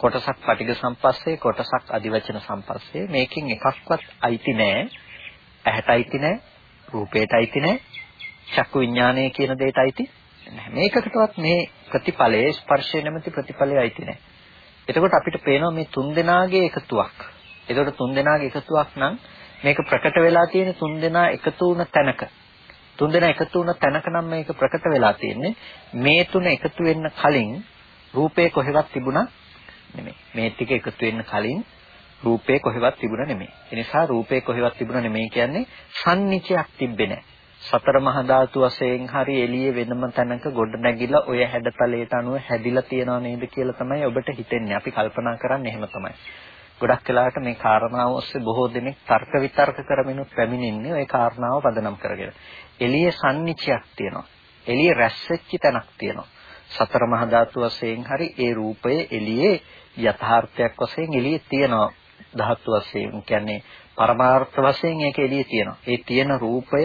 කොටසක් පටිඝ සම්පස්සේ කොටසක් අදිවචන සම්පස්සේ. මේකෙන් එකක්වත් අයිති නෑ. ඇහැට අයිති නෑ රූපේට අයිති නෑ චක්කු විඥානය කියන දෙයට අයිති නැහැ මේකකටවත් මේ ප්‍රතිඵලයේ ස්පර්ශය නැමැති ප්‍රතිඵලය අයිති නෑ. එතකොට අපිට පේනවා මේ තුන් දෙනාගේ එකතුවක්. එතකොට තුන් දෙනාගේ එකතුවක් නම් මේක ප්‍රකට වෙලා තියෙන තුන් දෙනා එකතු වුණ තැනක තුන් දෙනා එකතු වුණ තැනක නම් මේක ප්‍රකට වෙලා තියෙන්නේ මේ තුන එකතු වෙන්න කලින් රූපේ කොහෙවත් තිබුණා නෙමෙයි. මේ ටික එකතු වෙන්න කලින් රූපේ කොහෙවත් තිබුණ නෙමෙයි. ඒ නිසා රූපේ කොහෙවත් තිබුණ නෙමෙයි කියන්නේ සම්නිචයක් තිබ්බේ නැහැ. සතර මහා ධාතු වශයෙන් හරි එළියේ වෙනම තැනක ගොඩ නැගිලා ඔය හැඩතලයට අනුව හැදිලා තියනවා නේද කියලා තමයි ඔබට හිතෙන්නේ. අපි කල්පනා කරන්නේ එහෙම තමයි. ගොඩක් වෙලාවට මේ කාරණාව ඔස්සේ බොහෝ දෙනෙක් තර්ක විතර්ක කරමිනුත් පැමිණෙන්නේ ওই කාරණාව පදනම් කරගෙන. එළියේ සම්නිචයක් තියෙනවා. එළියේ රැස් වෙච්ච තැනක් තියෙනවා. සතර මහා ධාතු වශයෙන් හරි ඒ රූපය එළියේ යථාර්ථයක් වශයෙන් එළියේ තියෙනවා ධාතු වශයෙන් කියන්නේ පරමාර්ථ වශයෙන් ඒක එළියේ තියෙනවා. ඒ තියෙන රූපය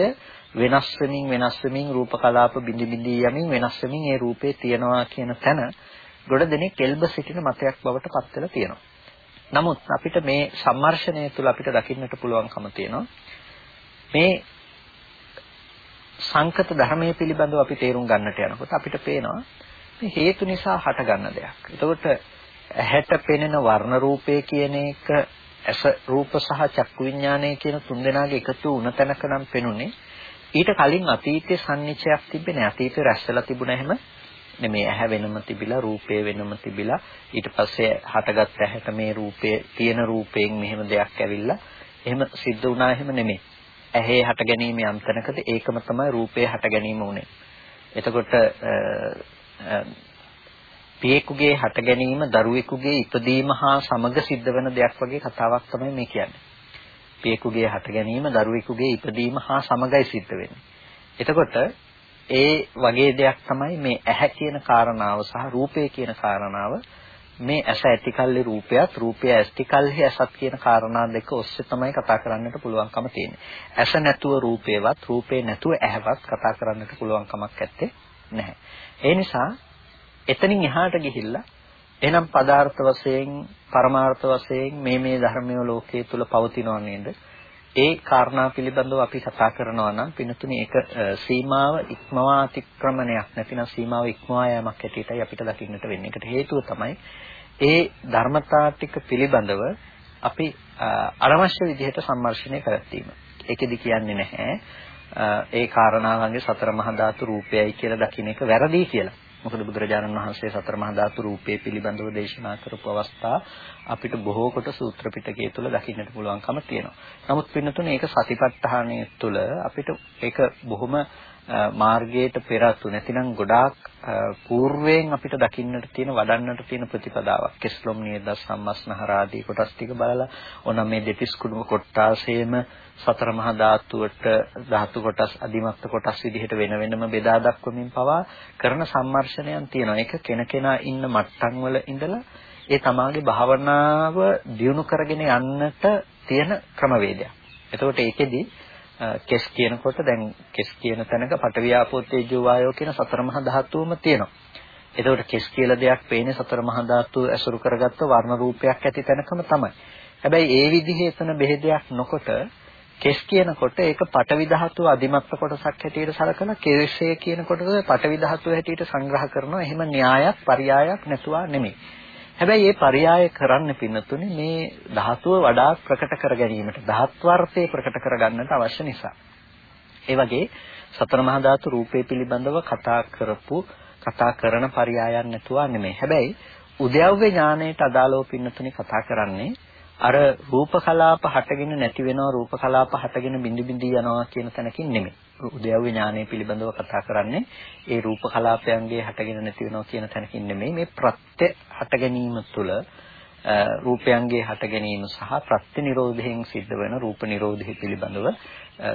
වෙනස් වෙමින් වෙනස් වෙමින් රූප කලාප බිඳි බිඳි යමින් වෙනස් වෙමින් ඒ රූපේ තියෙනවා කියන තැන ගොඩ දෙනෙක් එල්බ සිටින මතයක් බවට පත් වෙලා තියෙනවා. නමුත් අපිට මේ සම්මර්ෂණය තුළ අපිට දකින්නට පුළුවන්කම තියෙනවා. මේ සංකත ධර්මයේ පිළිබඳව අපි තේරුම් ගන්නට යනකොට අපිට පේනවා මේ හේතු නිසා හටගන්න දෙයක්. එතකොට ඇහැට පෙනෙන වර්ණ රූපය කියන එක ඇස රූප සහ චක්කු විඥානය කියන තුන්දෙනාගේ එකතු වුණ තැනක නම් පෙනුනේ. ඊට කලින් අතීතයේ සම්නිචයක් තිබෙන්නේ නැහැ අතීතේ රැස්සලා තිබුණ හැම නෙමේ ඇහැ වෙනම තිබිලා රූපය වෙනම තිබිලා. ඊට පස්සේ හටගත් ඇහැට මේ රූපයේ තියෙන රූපයෙන් මෙහෙම දෙයක් ඇවිල්ලා එහෙම සිද්ධ වුණා එහෙම නෙමෙයි. ඇහි හට ගැනීම යම් තැනකද ඒකම තමයි රූපේ හට ගැනීම උනේ එතකොට පියෙකුගේ හට ගැනීම දරුවෙකුගේ ඉපදීම හා සමග සිද්ධ වෙන දෙයක් වගේ කතාවක් තමයි මේ කියන්නේ. පියෙකුගේ හට ගැනීම දරුවෙකුගේ ඉපදීම හා සමගයි සිද්ධ වෙන්නේ. එතකොට ඒ වගේ දෙයක් තමයි මේ ඇහැ කියන කාරණාව සහ රූපය කියන කාරණාව මේ ඇස ඇතිකල්ලි රූපයත් රූපය ඇස්තිකල්හි ඇසත් කියන කාරණා දෙක ඔස්සේ තමයි කතා කරන්නට පුළුවන්කම තියෙන්නේ. ඇස නැතුව රූපේවත් රූපේ නැතුව ඇහැවත් කතා කරන්නට පුළුවන් කමක් නැත්තේ නැහැ. ඒ නිසා එතනින් එහාට ගිහිල්ලා එහෙනම් පදාර්ථ වශයෙන් පරමාර්ථ වශයෙන් මේ මේ ධර්මයේ ලෝකයේ තුල පවතිනව නේද? ඒ කාරණා පිළිබඳව අපි කතා කරනවා නම් පින්තුනේ ඒක සීමාව ඉක්මවා අතික්‍රමණයක් නැතිනම් සීමාව ඉක්මවා යෑමක් ඇටියටයි අපිට දකින්නට වෙන්නේ. ඒකට හේතුව තමයි ඒ ධර්මතා ටික පිළිබඳව අපි අනවශ්‍ය විදිහට සම්මර්ෂණය කරත්වීම. ඒකෙදි කියන්නේ නැහැ ඒ කාරණාවන්ගේ සතර මහා ධාතු රූපයයි කියලා දකින්න එක වැරදි කියලා. මොකද බුදුරජාණන් වහන්සේ සතර මහා ධාතු රූපේ පිළිබඳව දේශනා කරපු අවස්ථා අපිට බොහෝ කොට සූත්‍ර පිටකයේ තුල දකින්නට පුළුවන්කම තියෙනවා. නමුත් පින්නතුනේ ඒක සතිපට්ඨානය තුළ අපිට ඒක බොහොම මාර්ගයට පෙරතු නැතිනම් ගොඩාක් పూర్වයෙන් අපිට දකින්නට තියෙන වඩන්නට තියෙන ප්‍රතිපදාවක් කෙස්ලොම් නියද සම්මස්නහර ආදී කොටස් ටික බලලා ඕනම් මේ දෙතිස් කුණුව කොටාසේම සතර මහා ධාතුවට ධාතු කොටස් අදිමත්ත කොටස් විදිහට වෙන වෙනම බෙදා දක්වමින් පවා කරන සම්මර්ෂණයන් තියෙනවා. ඒක කෙනකෙනා ඉන්න මට්ටම් වල ඉඳලා ඒ තමාගේ භාවනාව දියුණු කරගෙන යන්නට තියෙන ක්‍රමවේදයක්. එතකොට ඒකෙදි කෙස් කියනකොට දැන් කෙස් කියන තැනක පටවියාපෝ තේජෝ වායෝ කියන සතර මහා ධාතුවම තියෙනවා. එතකොට කෙස් කියලා දෙයක් පේන්නේ සතර මහා ධාතුව ඇසුරු කරගත්ත වර්ණ රූපයක් ඇති තැනකම තමයි. හැබැයි ඒ විදිහේ එතන බෙහෙදයක් නොකොට කෙස් කියනකොට ඒක පටවි ධාතුව අධිමත්ත කොටසක් හැටියට සලකලා කෙස්සේ කියනකොට පටවි ධාතුව හැටියට සංග්‍රහ කරනවා. එහෙම න්‍යායක් පරයායක් නැතුවා නෙමෙයි. හැබැයි මේ පරයාය කරන්න පින්නතුනේ මේ ධාතුව වඩා ප්‍රකට කර ගැනීමට ධාත්වර්ථය ප්‍රකට කර ගන්නට අවශ්‍ය නිසා. ඒ වගේ සතර මහා ධාතු රූපේ පිළිබඳව කතා කරපු කතා කරන පරයායන් නැතුවා නෙමෙයි. හැබැයි උද්‍යව්‍ය ඥාණයට අදාළව පින්නතුනේ කතා කරන්නේ අර රූප කලාප හටගෙන නැති වෙනවා රූප කලාප හටගෙන බිඳි බිඳි යනවා කියන තැනකින් නෙමෙයි. උද්‍යව්‍ය ඥානය පිළිබඳව කතා කරන්නේ ඒ රූප කලාපයන්ගේ හටගෙන නැති වෙනවා කියන තැනකින් නෙමෙයි මේ ප්‍රත්‍ය හට ගැනීම තුළ රූපයන්ගේ හට ගැනීම සහ ප්‍රත්‍ය නිරෝධයෙන් සිද්ධ වෙන රූප නිරෝධය පිළිබඳව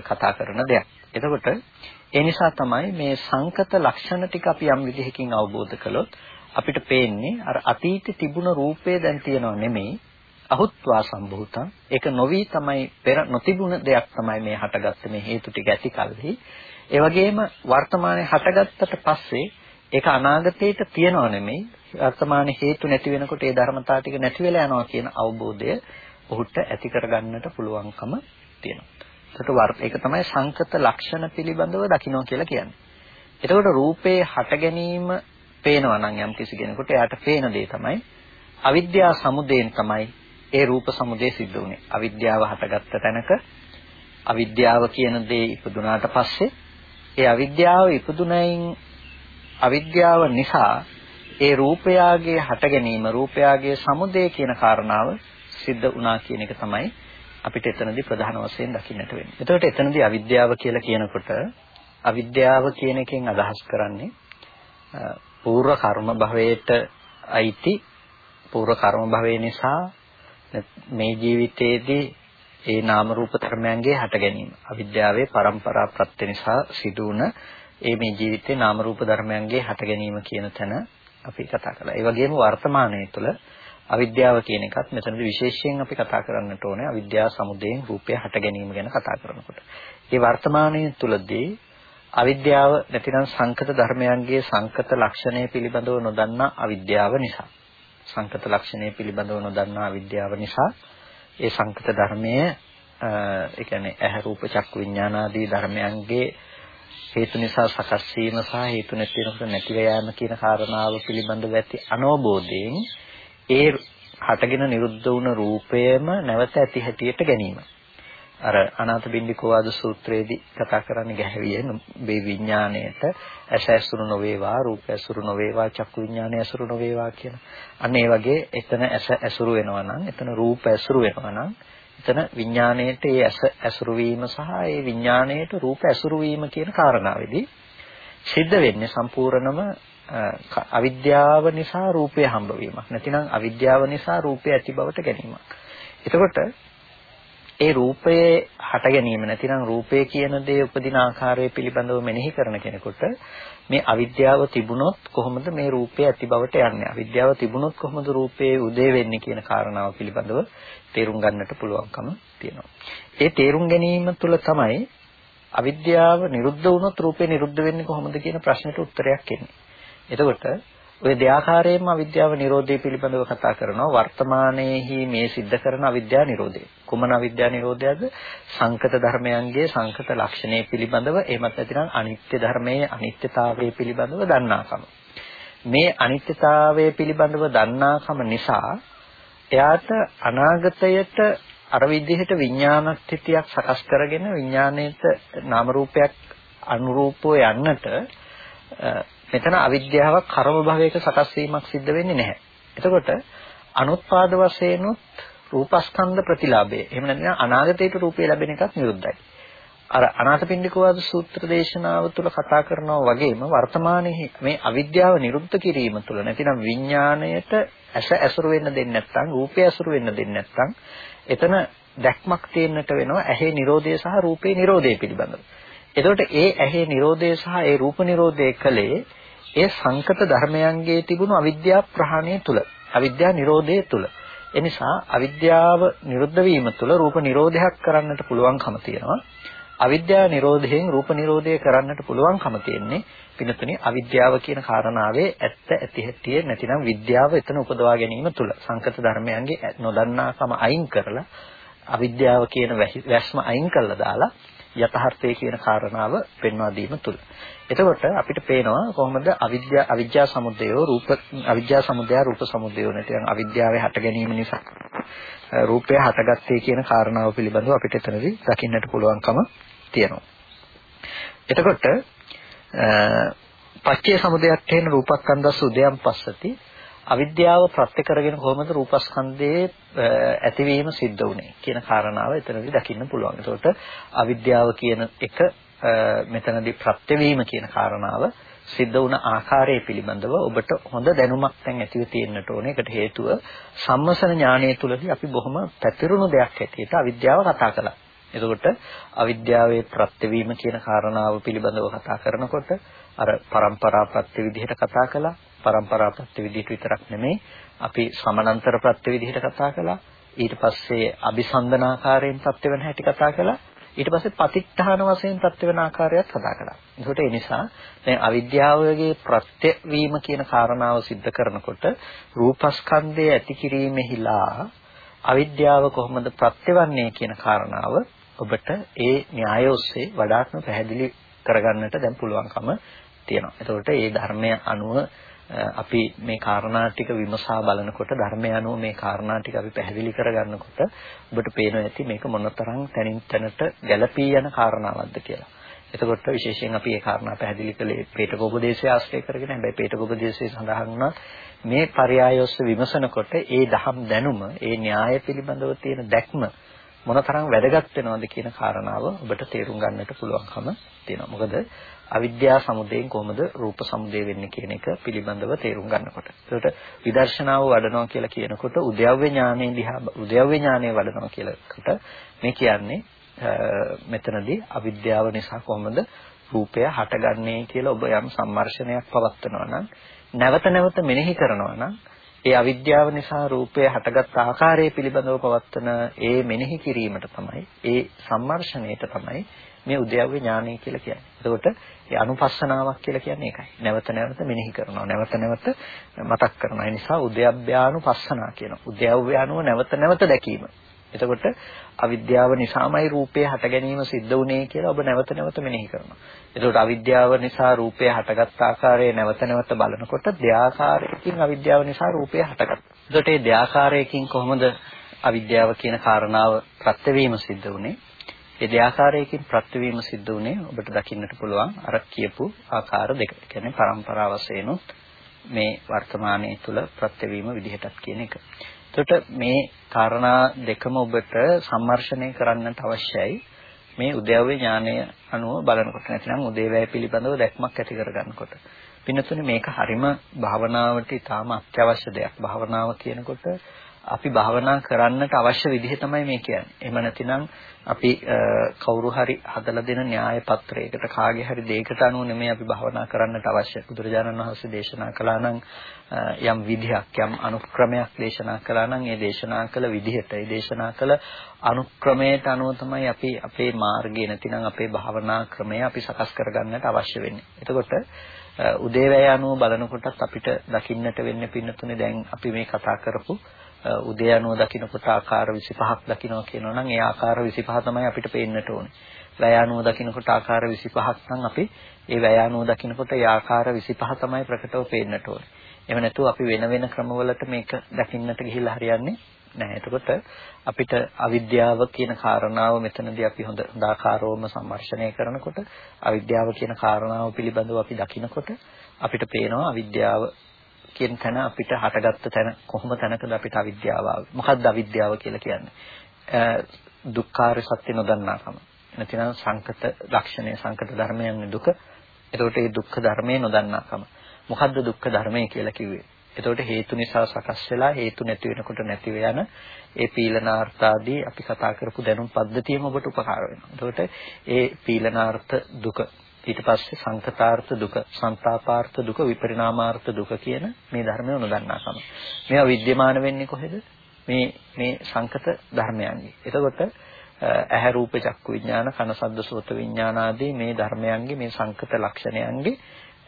කතා කරන දෙයක්. එතකොට ඒ නිසා තමයි මේ සංකත ලක්ෂණ ටික අපි යම් විදිහකින් අවබෝධ කළොත් අපිට පේන්නේ අර අතීතේ තිබුණ රූපය දැන් තියෙනව නෙමෙයි අහුත්වා සම්භූතං ඒක නොවි තමයි පෙර නොතිබුණ දෙයක් තමයි මේ හටගත්තේ මේ හේතු ටික ඇති කල්හි ඒ වගේම වර්තමානයේ හටගත්තට පස්සේ ඒක අනාගතයට තියනව නෙමෙයි වර්තමානයේ හේතු නැති වෙනකොට ඒ ධර්මතාව ටික නැති වෙලා යනවා කියන අවබෝධය ඔහුට ඇති කරගන්නට පුළුවන්කම තියෙනවා. ඒකට ඒක තමයි සංකත ලක්ෂණ පිළිබඳව දකින්න කියලා කියන්නේ. එතකොට රූපේ හට ගැනීම පේනවා නම් යම් කිසි කෙනෙකුට එයාට පේන දේ තමයි අවිද්‍යා සමුදයෙන් තමයි ඒ රූප සමුදය සිද්ධ වුනේ. අවිද්‍යාව හටගත්ත තැනක අවිද්‍යාව කියන දේ ඉපදුනාට පස්සේ ඒ අවිද්‍යාව ඉපදුනයින් අවිද්‍යාව නිසා ඒ රූපයාගේ හට ගැනීම රූපයාගේ සමුදය කියන කාරණාව සිද්ධ වුණා කියන එක තමයි අපිට එතනදී ප්‍රධාන වශයෙන් දකින්නට වෙන්නේ. එතකොට එතනදී අවිද්‍යාව කියලා කියනකොට අවිද්‍යාව කියන එකෙන් අදහස් කරන්නේ පූර්ව කර්ම භවයට අයිති පූර්ව කර්ම භවය නිසා මේ ජීවිතයේදී ඒ නාම රූප ධර්මයන්ගේ හට ගැනීම අවිද්‍යාවේ પરම්පරා ප්‍රත්‍ය නිසා සිදු වුණ ඒ මේ ජීවිතේ නාම රූප ධර්මයන්ගේ හට ගැනීම කියන තැන අපි කතා කළා. ඒ වගේම වර්තමානයේ තුල අවිද්‍යාව කියන එකත් මෙතනදී විශේෂයෙන් අපි කතා කරන්නට ඕනේ අවිද්‍යාව සමුදයෙන් රූපය හට ගැනීම ගැන කතා කරනකොට. ඒ වර්තමානයේ තුලදී අවිද්‍යාව නැතිනම් සංකත ධර්මයන්ගේ සංකත ලක්ෂණය පිළිබඳව නොදන්නා අවිද්‍යාව නිසා සංකත ලක්ෂණය පිළිබඳව නොදන්නා විද්‍යාව නිසා ඒ සංකත ධර්මයේ ඒ කියන්නේ ඇහැ රූප චක්කු විඥාන ආදී ධර්මයන්ගේ හේතු නිසා සකස් වීම සහ හේතු නැති වෙනකොට නැතිව යාම කියන කාරණාව පිළිබඳව ඇති අනෝබෝධයෙන් ඒ හටගෙන නිරුද්ධ වුණ රූපයම නැවත ඇති හැටියට ගැනීම. අර අනාථ බින්දිකෝවාද සූත්‍රයේදී කතා කරන්නේ ගැහැවිය මේ විඥාණයට ඇස ඇසුරු නොවේවා රූප ඇසුරු නොවේවා චක්කු විඥානය ඇසුරු නොවේවා කියන. අන්න ඒ වගේ එතන ඇස ඇසුරු වෙනවා නම් එතන රූප ඇසුරු වෙනවා නම් එතන විඥාණයට ඒ ඇස ඇසුරු වීම සහ ඒ විඥාණයට රූප ඇසුරු වීම කියන කාරණාවේදී සිද්ධ වෙන්නේ සම්පූර්ණම අවිද්‍යාව නිසා රූපය හම්බ වීමක්. නැතිනම් අවිද්‍යාව නිසා රූපය ඇති බවට ගැනීමක්. එතකොට ඒ රූපයේ හට ගැනීම නැතිනම් රූපය කියන දේ උපදින ආකාරය පිළිබඳව මෙනෙහි කරන කෙනෙකුට මේ අවිද්‍යාව තිබුණොත් කොහොමද මේ රූපය ඇති බවට යන්නේ? අවිද්‍යාව තිබුණොත් කොහොමද රූපයේ උදේ වෙන්නේ කියන කාරණාව පිළිබඳව තේරුම් ගන්නට පුළුවන්කම තියෙනවා. ඒ තේරුම් ගැනීම තුළ තමයි අවිද්‍යාව නිරුද්ධ වුණොත් රූපේ නිරුද්ධ වෙන්නේ කොහොමද කියන ප්‍රශ්නෙට උත්තරයක් එන්නේ. එතකොට ඔය දෙආකාරයෙන්ම අවිද්‍යාව නිරෝධය පිළිබඳව කතා කරනවා වර්තමානයේහි මේ සිද්ධ කරන අවිද්‍යා නිරෝධය. කුමන අවිද්‍යා නිරෝධයද? සංකත ධර්මයන්ගේ සංකත ලක්ෂණය පිළිබඳව එහෙමත් නැතිනම් අනිත්‍ය ධර්මයේ අනිත්‍යතාවය පිළිබඳව දන්නාකම. මේ අනිත්‍යතාවය පිළිබඳව දන්නාකම නිසා එයාට අනාගතයට අර විදිහට විඥානස්ථිතියක් සකස් කරගෙන විඥාණයට නාම රූපයක් අනුරූපව යන්නට මෙතන අවිද්‍යාවක් කර්ම භවයක සකස් වීමක් සිද්ධ වෙන්නේ නැහැ. එතකොට අනුත්පාද වශයෙන්ුත් රූපස්කන්ධ ප්‍රතිලාභය. එහෙම නැත්නම් අනාගතයට රූපය ලැබෙන එකත් නිරුද්ධයි. අර අනාථපිණ්ඩිකවාද සූත්‍ර දේශනාව තුළ කතා කරනවා වගේම වර්තමානයේ මේ අවිද්‍යාව නිරුද්ධ කිරීම තුළ නැතිනම් විඥාණයට ඇස ඇසුරු වෙන්න දෙන්නේ නැත්නම් රූපය ඇසුරු වෙන්න දෙන්නේ නැත්නම් එතන දැක්මක් තියෙන්නට වෙනවා ඇහි නිරෝධය සහ රූපේ නිරෝධය පිළිබඳව. එතකොට ඒ ඇහි නිරෝධය සහ ඒ රූප නිරෝධය කලේ ඒ සංකත ධර්මයන්ගේ තිබුණු අවිද්‍යා ප්‍රහාණය තුල අවිද්‍යා නිරෝධය තුල එනිසා අවිද්‍යාව නිරුද්ධ වීම තුළ රූප නිරෝධයක් කරන්නට පුළුවන්කම තියෙනවා. අවිද්‍යා නිරෝධයෙන් රූප නිරෝධය කරන්නට පුළුවන්කම තියෙන්නේ පිනතුනි අවිද්‍යාව කියන කාරණාවේ ඇත්ත ඇති හැටි නැතිනම් විද්‍යාව එතන උපදවා ගැනීම තුළ සංකත ධර්මයන්ගේ නොදන්නාකම අයින් කරලා අවිද්‍යාව කියන වැස්ම අයින් කළා දාලා යථාර්ථය කියන කාරණාව පෙන්වා දීම තුළ. එතකොට අපිට පේනවා කොහොමද අවිද්‍යා අවිද්‍යා සමුදය රූප අවිද්‍යා සමුදය රූප සමුදය නැත්නම් අවිද්‍යාවේ හට ගැනීම නිසා රූපය හටගත්තේ කියන කාරණාව පිළිබඳව අපිට එතනදී දකින්නට පුළුවන්කම තියෙනවා. එතකොට පච්චේ සමුදයක් කියන රූපස්කන්ධස් උදයන් පස්සති අවිද්‍යාව ප්‍රත්‍ය කරගෙන කොහොමද රූපස්කන්ධයේ ඇතිවීම සිද්ධ වුනේ කියන කාරණාව එතනදී දකින්න පුළුවන්. ඒකට අවිද්‍යාව කියන එක මෙතනදී ප්‍රත්‍යවීම කියන කාරණාව සිද්ධ වුණ ආකාරය පිළිබඳව ඔබට හොඳ දැනුමක් දැන් ඇතිව තියෙන්නට ඕනේ. ඒකට හේතුව සම්මසන ඥානය තුළදී අපි බොහොම පැතිරුණු දෙයක් ඇටියට අවිද්‍යාව කතා කළා. එතකොට අවිද්‍යාවේ ප්‍රත්‍යවීම කියන කාරණාව පිළිබඳව කතා කරනකොට අර પરම්පරා ප්‍රත්‍ය විදිහට කතා කළා. પરම්පරා ප්‍රත්‍ය විදිහට විතරක් නෙමෙයි අපි සමානතර ප්‍රත්‍ය විදිහට කතා කළා ඊට පස්සේ අபிසන්දනාකාරයෙන් ප්‍රත්‍ය වෙන හැටි කතා කළා ඊට පස්සේ පතිත්ථාන වශයෙන් ප්‍රත්‍ය වෙන ආකාරයත් කතා කළා. ඒකට ඒ නිසා දැන් අවිද්‍යාවගේ ප්‍රත්‍ය වීම කියන කාරණාව सिद्ध කරනකොට රූපස්කන්ධය ඇති කිරීමෙහිලා අවිද්‍යාව කොහොමද ප්‍රත්‍යවන්නේ කියන කාරණාව ඔබට ඒ න්‍යාය ඔස්සේ වඩාත්ම පැහැදිලි කරගන්නට දැන් පුළුවන්කම තියෙනවා. එතකොට මේ ධර්මය අනුව අපි මේ කාරණා ටික විමසා බලනකොට ධර්මය අනුව මේ කාරණා ටික අපි පැහැදිලි කරගන්නකොට ඔබට පේනවා ඇති මේක මොනතරම් තනින් තැනට ගැළපී යන කාරණාවක්ද කියලා. එතකොට විශේෂයෙන් අපි මේ කාරණා පැහැදිලි කළේ පේටකෝපදේශය ආශ්‍රය කරගෙන හැබැයි පේටකෝපදේශයේ සඳහන් වුණා මේ පරයයොස්ස විමසනකොට ඒ දහම් දැනුම ඒ න්‍යාය පිළිබඳව තියෙන දැක්ම මොනතරම් වැදගත් වෙනවද කියන කාරණාව ඔබට තේරුම් ගන්නට පුළුවන්කම තියෙනවා. මොකද අවිද්‍යා සමුදයෙන් කොහොමද රූප සමුදය වෙන්නේ කියන එක පිළිබඳව තේරුම් ගන්නකොට. ඒකට විදර්ශනාව වඩනවා කියලා කියනකොට උද්‍යව්‍ය ඥානයේ දිහා උද්‍යව්‍ය ඥානය වඩනවා කියලාකට මේ කියන්නේ මෙතනදී අවිද්‍යාව නිසා කොහොමද රූපය හටගන්නේ කියලා ඔබ යම් සම්මර්ෂණයක් පවත්වනවා නම් නැවත නැවත මෙනෙහි කරනවා නම් ඒ අවිද්‍යාව නිසා රූපය හටගත් ආකාරය පිළිබඳව පවත්වන ඒ මෙනෙහි කිරීමට තමයි ඒ සම්මර්ෂණයට තමයි මේ උද්‍යව්‍ය ඥානය කියලා කියන්නේ. එතකොට ඒ අනුපස්සනාවක් කියලා කියන්නේ ඒකයි. නැවත නැවත මෙනෙහි කරනවා. නැවත නැවත මතක් කරනවා. ඒ නිසා උද්‍යව්‍යානුපස්සනා කියනවා. උද්‍යව්‍යානුව නැවත නැවත දැකීම. එතකොට අවිද්‍යාව නිසාමයි රූපය හට ගැනීම සිද්ධ වුනේ කියලා ඔබ නැවත නැවත මෙනෙහි කරනවා. එතකොට අවිද්‍යාව නිසා රූපය හටගත් ආකාරය නැවත නැවත බලනකොට දෙආකාරයකින් අවිද්‍යාව නිසා රූපය හටගත්තා. එතකොට මේ දෙආකාරයකින් කොහොමද අවිද්‍යාව කියන කාරණාව ප්‍රත්‍යවීම සිද්ධ වුනේ? ඒ දෙආකාරයකින් ප්‍රත්‍යවීම සිද්ධ වුනේ ඔබට දකින්නට පුළුවන් අර කියපු ආකාර දෙක. කියන්නේ પરම්පරාව වශයෙන් මේ වර්තමානයේ තුල ප්‍රත්‍යවීම විදිහටත් කියන එක. එතකොට මේ කාරණා දෙකම ඔබට සම්මර්ෂණය කරන්නට අවශ්‍යයි. මේ උද්‍යව්‍ය ඥානය අනුව බලනකොට නැතිනම් උදේවැය පිළිබඳව දැක්මක් ඇති කරගන්නකොට. පින්නතුනේ මේක හරිම භාවනාවට ඉතාම අත්‍යවශ්‍ය දෙයක්. භාවනාව කියනකොට අපි භාවනා කරන්නට අවශ්‍ය විදිහ තමයි මේ කියන්නේ. එහෙම නැතිනම් අපි කවුරු හරි හදලා දෙන න්‍යාය පත්‍රයකට කාගේ හරි දෙයකට අනුව නෙමෙයි අපි භාවනා කරන්නට අවශ්‍ය. බුදුරජාණන් වහන්සේ දේශනා කළා නම් යම් විදිහක් යම් අනුක්‍රමයක් දේශනා කළා නම් ඒ දේශනා කළ විදිහට ඒ දේශනා කළ අනුක්‍රමයට අනුව තමයි අපි අපේ මාර්ගය නැතිනම් අපේ භාවනා ක්‍රමය අපි සකස් කරගන්නට අවශ්‍ය වෙන්නේ. එතකොට උදේවැය අනුව බලනකොටත් අපිට දකින්නට වෙන්නේ පින්නතුනේ දැන් අපි මේ කතා කරපු උදේ අනුව දකින්නකොට ආකාර 25ක් දකින්නවා කියනවා නම් ඒ ආකාර 25 තමයි අපිට පේන්නට ඕනේ. වැය අනුව දකින්නකොට ආකාර 25ක් නම් අපි ඒ වැය අනුව දකින්නකොට ඒ ආකාර 25 තමයි ප්‍රකටව පේන්නට ඕනේ. එහෙම නැතුව අපි වෙන වෙන ක්‍රමවලට මේක දකින්නට ගිහිල්ලා හරියන්නේ නැහැ. එතකොට අපිට අවිද්‍යාව කියන කාරණාව මෙතනදී අපි හොඳ හොඳාකාරවම සම්මර්ෂණය කරනකොට අවිද්‍යාව කියන කාරණාව පිළිබඳව අපි දකිනකොට අපිට පේනවා අවිද්‍යාව කියන තැන අපිට හටගත්ත තැන කොහොම තැනකද අපිට අවිද්‍යාව ආවේ? මොකක්ද අවිද්‍යාව කියලා කියන්නේ? දුක්ඛාර සත්‍ය නොදන්නාකම. නැතිනම් සංකත ලක්ෂණය සංකත ධර්මයන් දුක. එතකොට මේ දුක්ඛ ධර්මයේ නොදන්නාකම. මොකද්ද දුක්ඛ ධර්මය කියලා කිව්වේ? එතකොට හේතු නිසා සකස් වෙලා හේතු නැති වෙනකොට නැතිව යන ඒ පීලනාර්ථ ආදී අපි කතා කරපු දැනුම් පද්ධතියම ඔබට උපකාර වෙනවා. එතකොට ඒ පීලනාර්ථ දුක ඊට පස්සේ සංකතාර්ථ දුක, ਸੰతాපාර්ථ දුක, විපරිණාමාර්ථ දුක කියන මේ ධර්මය නොදන්නාකම. මේවා විද්‍යමාන වෙන්නේ කොහෙද? මේ මේ සංකත ධර්මයන්ගේ. එතකොට ඇහැ රූප චක්කු විඥාන කන ශබ්ද සෝත විඥාන ආදී මේ ධර්මයන්ගේ මේ සංකත ලක්ෂණයන්ගේ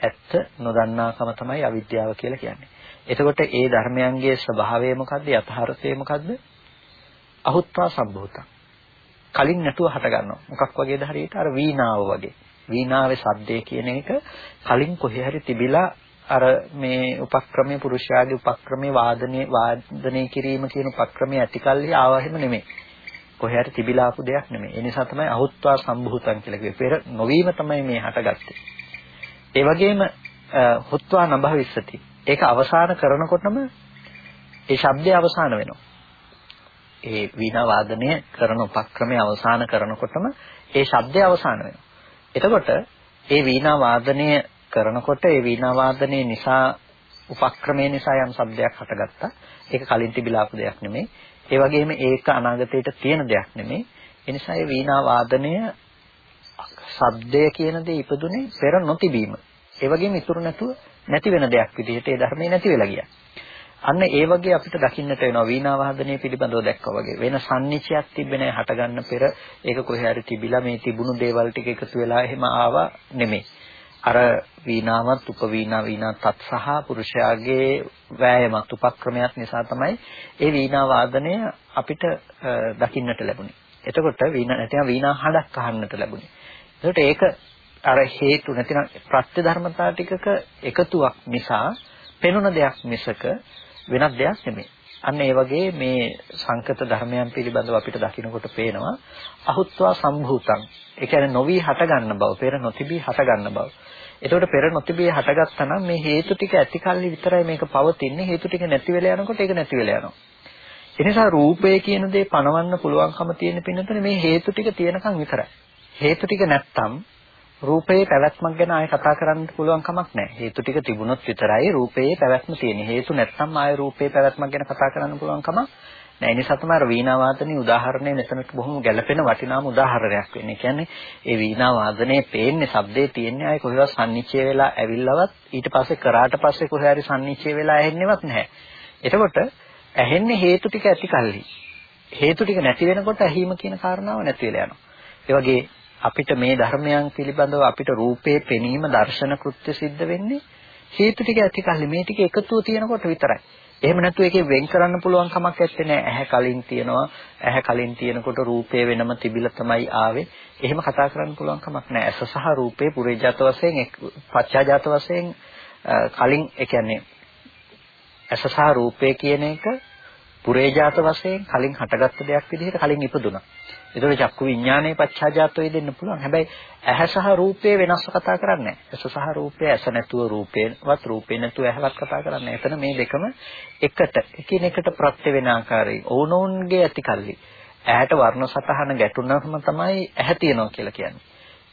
ඇත්ත නොදන්නාකම තමයි අවිද්‍යාව කියලා කියන්නේ. එතකොට ඒ ධර්මයන්ගේ ස්වභාවය මොකද්ද? යථාර්ථය මොකද්ද? අහුත්වා සම්භූතං. කලින් නැතුව හට ගන්නවා. මොකක් වගේද හරියට අර වීණාව වගේ. වීණාවේ සද්දේ කියන එක කලින් කොහේ හරි තිබිලා අර මේ උපක්‍රමයේ පුරුෂයාගේ උපක්‍රමයේ වාදනයේ වාදනය කිරීම කියන උපක්‍රමයේ ඇතිකල්හි ආවහෙම නෙමෙයි. කොහේ හරි තිබිලා ආපු දෙයක් නෙමෙයි. ඒ නිසා තමයි අහුත්වා සම්භූතං කියලා කිව්වේ. පෙර නොවීම තමයි මේ හටගත්තේ. ඒ වගේම හුත්වා නභවිස්සති. ඒක අවසාන කරනකොටම ඒ ශබ්දය අවසාන වෙනවා. ඒ වීණා වාදනය කරන උපක්‍රමය අවසාන කරනකොටම ඒ ශබ්දය අවසාන වෙනවා. එතකොට ඒ වීණා වාදනය කරනකොට ඒ වීණා වාදනයේ නිසා උපක්‍රමයේ නිසා යම් શબ્දයක් හටගත්තා. ඒක කලින් තිබිලා ආපු දෙයක් නෙමෙයි. ඒ වගේම ඒක අනාගතයට තියෙන දෙයක් නෙමෙයි. ඒ නිසා ඒ වීණා වාදනය ශබ්දය කියන දේ ඉපදුනේ පෙර නොතිබීම. ඒ වගේම ඉතුරු නැතුව නැති වෙන දෙයක් විදිහට ඒ ධර්මයේ නැති වෙලා ගියා. අන්න ඒ වගේ අපිට දකින්නට වෙනවා වීණා වාදනය පිළිබඳව දැක්කා වගේ. වෙන සම්නිචයක් තිබෙන්නේ හටගන්න පෙර ඒක කොහේ හරි තිබිලා මේ තිබුණු දේවල් ටික එකතු වෙලා එහෙම ආවා නෙමෙයි. අර වීණාවත් උපවීණා වීණා තත් සහ පුරුෂයාගේ වෑයමත් උපක්‍රමයක් නිසා තමයි ඒ වීණා වාදනය අපිට දකින්නට ලැබුණේ. එතකොට වීණා නැතිනම් වීණා හඬක් අහන්නට ලැබුණේ. එතකොට ඒක අර හේතු නැතිනම් ප්‍රත්‍ය ධර්මතා ටිකක එකතුවක් නිසා පෙනුන දෙයක් මිසක වෙනත් දෙයක් නෙමෙයි. අන්න ඒ වගේ මේ සංකත ධර්මයන් පිළිබඳව අපිට දකිනකොට පේනවා අහුත්වා සම්භූතං. ඒ කියන්නේ නොවි හට ගන්න බව, පෙර නොතිබී හට ගන්න බව. එතකොට පෙර නොතිබී හටගත්තා නම් මේ හේතු ටික ඇතිකල්ලි විතරයි මේක පවතින්නේ. හේතු ටික නැති වෙලා යනකොට ඒක නැති වෙලා යනවා. එනිසා රූපය කියන දේ පණවන්න පුළුවන්කම තියෙන පින්නතනේ මේ හේතු ටික තියෙනකන් විතරයි. හේතු ටික නැත්තම් රූපයේ පැවැත්මක් ගැන ආයෙ කතා කරන්න පුළුවන් කමක් නැහැ. හේතු ටික තිබුණොත් විතරයි රූපයේ පැවැත්ම තියෙන්නේ. හේතු නැත්නම් ආයෙ රූපයේ පැවැත්මක් ගැන කතා කරන්න පුළුවන් කමක් නැහැ. ඒ නිසා තමයි වීණා වාදනයේ උදාහරණය මෙතනට බොහොම ගැළපෙන වටිනාම උදාහරණයක් වෙන්නේ. කියන්නේ ඒ වීණා වාදනයේ පේන්නේ ශබ්දේ තියෙන්නේ ආයෙ කොහෙවත් සම්නිච්චය වෙලා ඇවිල්ලවත් ඊට පස්සේ කරාට පස්සේ කොහේ හරි සම්නිච්චය වෙලා ඇහෙන්නේවත් නැහැ. එතකොට ඇහෙන්නේ හේතු ටික ඇති කල්හි. හේතු ටික නැති වෙනකොට ඇහිම කියන කාරණාව නැති වෙලා යනවා. ඒ වගේ අපිට මේ ධර්මයන් පිළිබඳව අපිට රූපේ පෙනීම දර්ශන කෘත්‍ය සිද්ධ වෙන්නේ හේතු ටික ඇති කල්ලි මේ ටික එකතුව තියෙනකොට විතරයි. එහෙම නැතු එකේ වෙන් කරන්න පුළුවන් කමක් නැත්තේ නෑ. ඇහැ කලින් තියෙනවා. ඇහැ කලින් තියෙනකොට රූපේ වෙනම තිබිලා තමයි ආවේ. එහෙම කතා කරන්න පුළුවන් කමක් නෑ. ඇස සහ රූපේ පුරේජාත වශයෙන් පච්චාජාත වශයෙන් කලින් ඒ කියන්නේ ඇස සහ රූපේ කියන එක පුරේජාත වශයෙන් කලින් හටගත්ත දෙයක් විදිහට කලින් ඉපදුනා. ඒතකොට චක්කු විඥානයේ පච්චාජාතෝ දෙන්න පුළුවන්. හැබැයි ඇහැ සහ රූපේ වෙනස්ව කතා කරන්නේ නැහැ. ඇස සහ රූපේ ඇස නැතුව රූපේවත් රූපේ නැතුව ඇහැවත් කතා කරන්නේ. එතන මේ දෙකම එකට එකිනෙකට ප්‍රත්‍ය වෙන ආකාරයෙන් ඕනෝන්ගේ ඇතිකල්ලි. ඇහැට වර්ණ සතහන ගැටුණාම තමයි ඇහැ තියනවා කියලා කියන්නේ.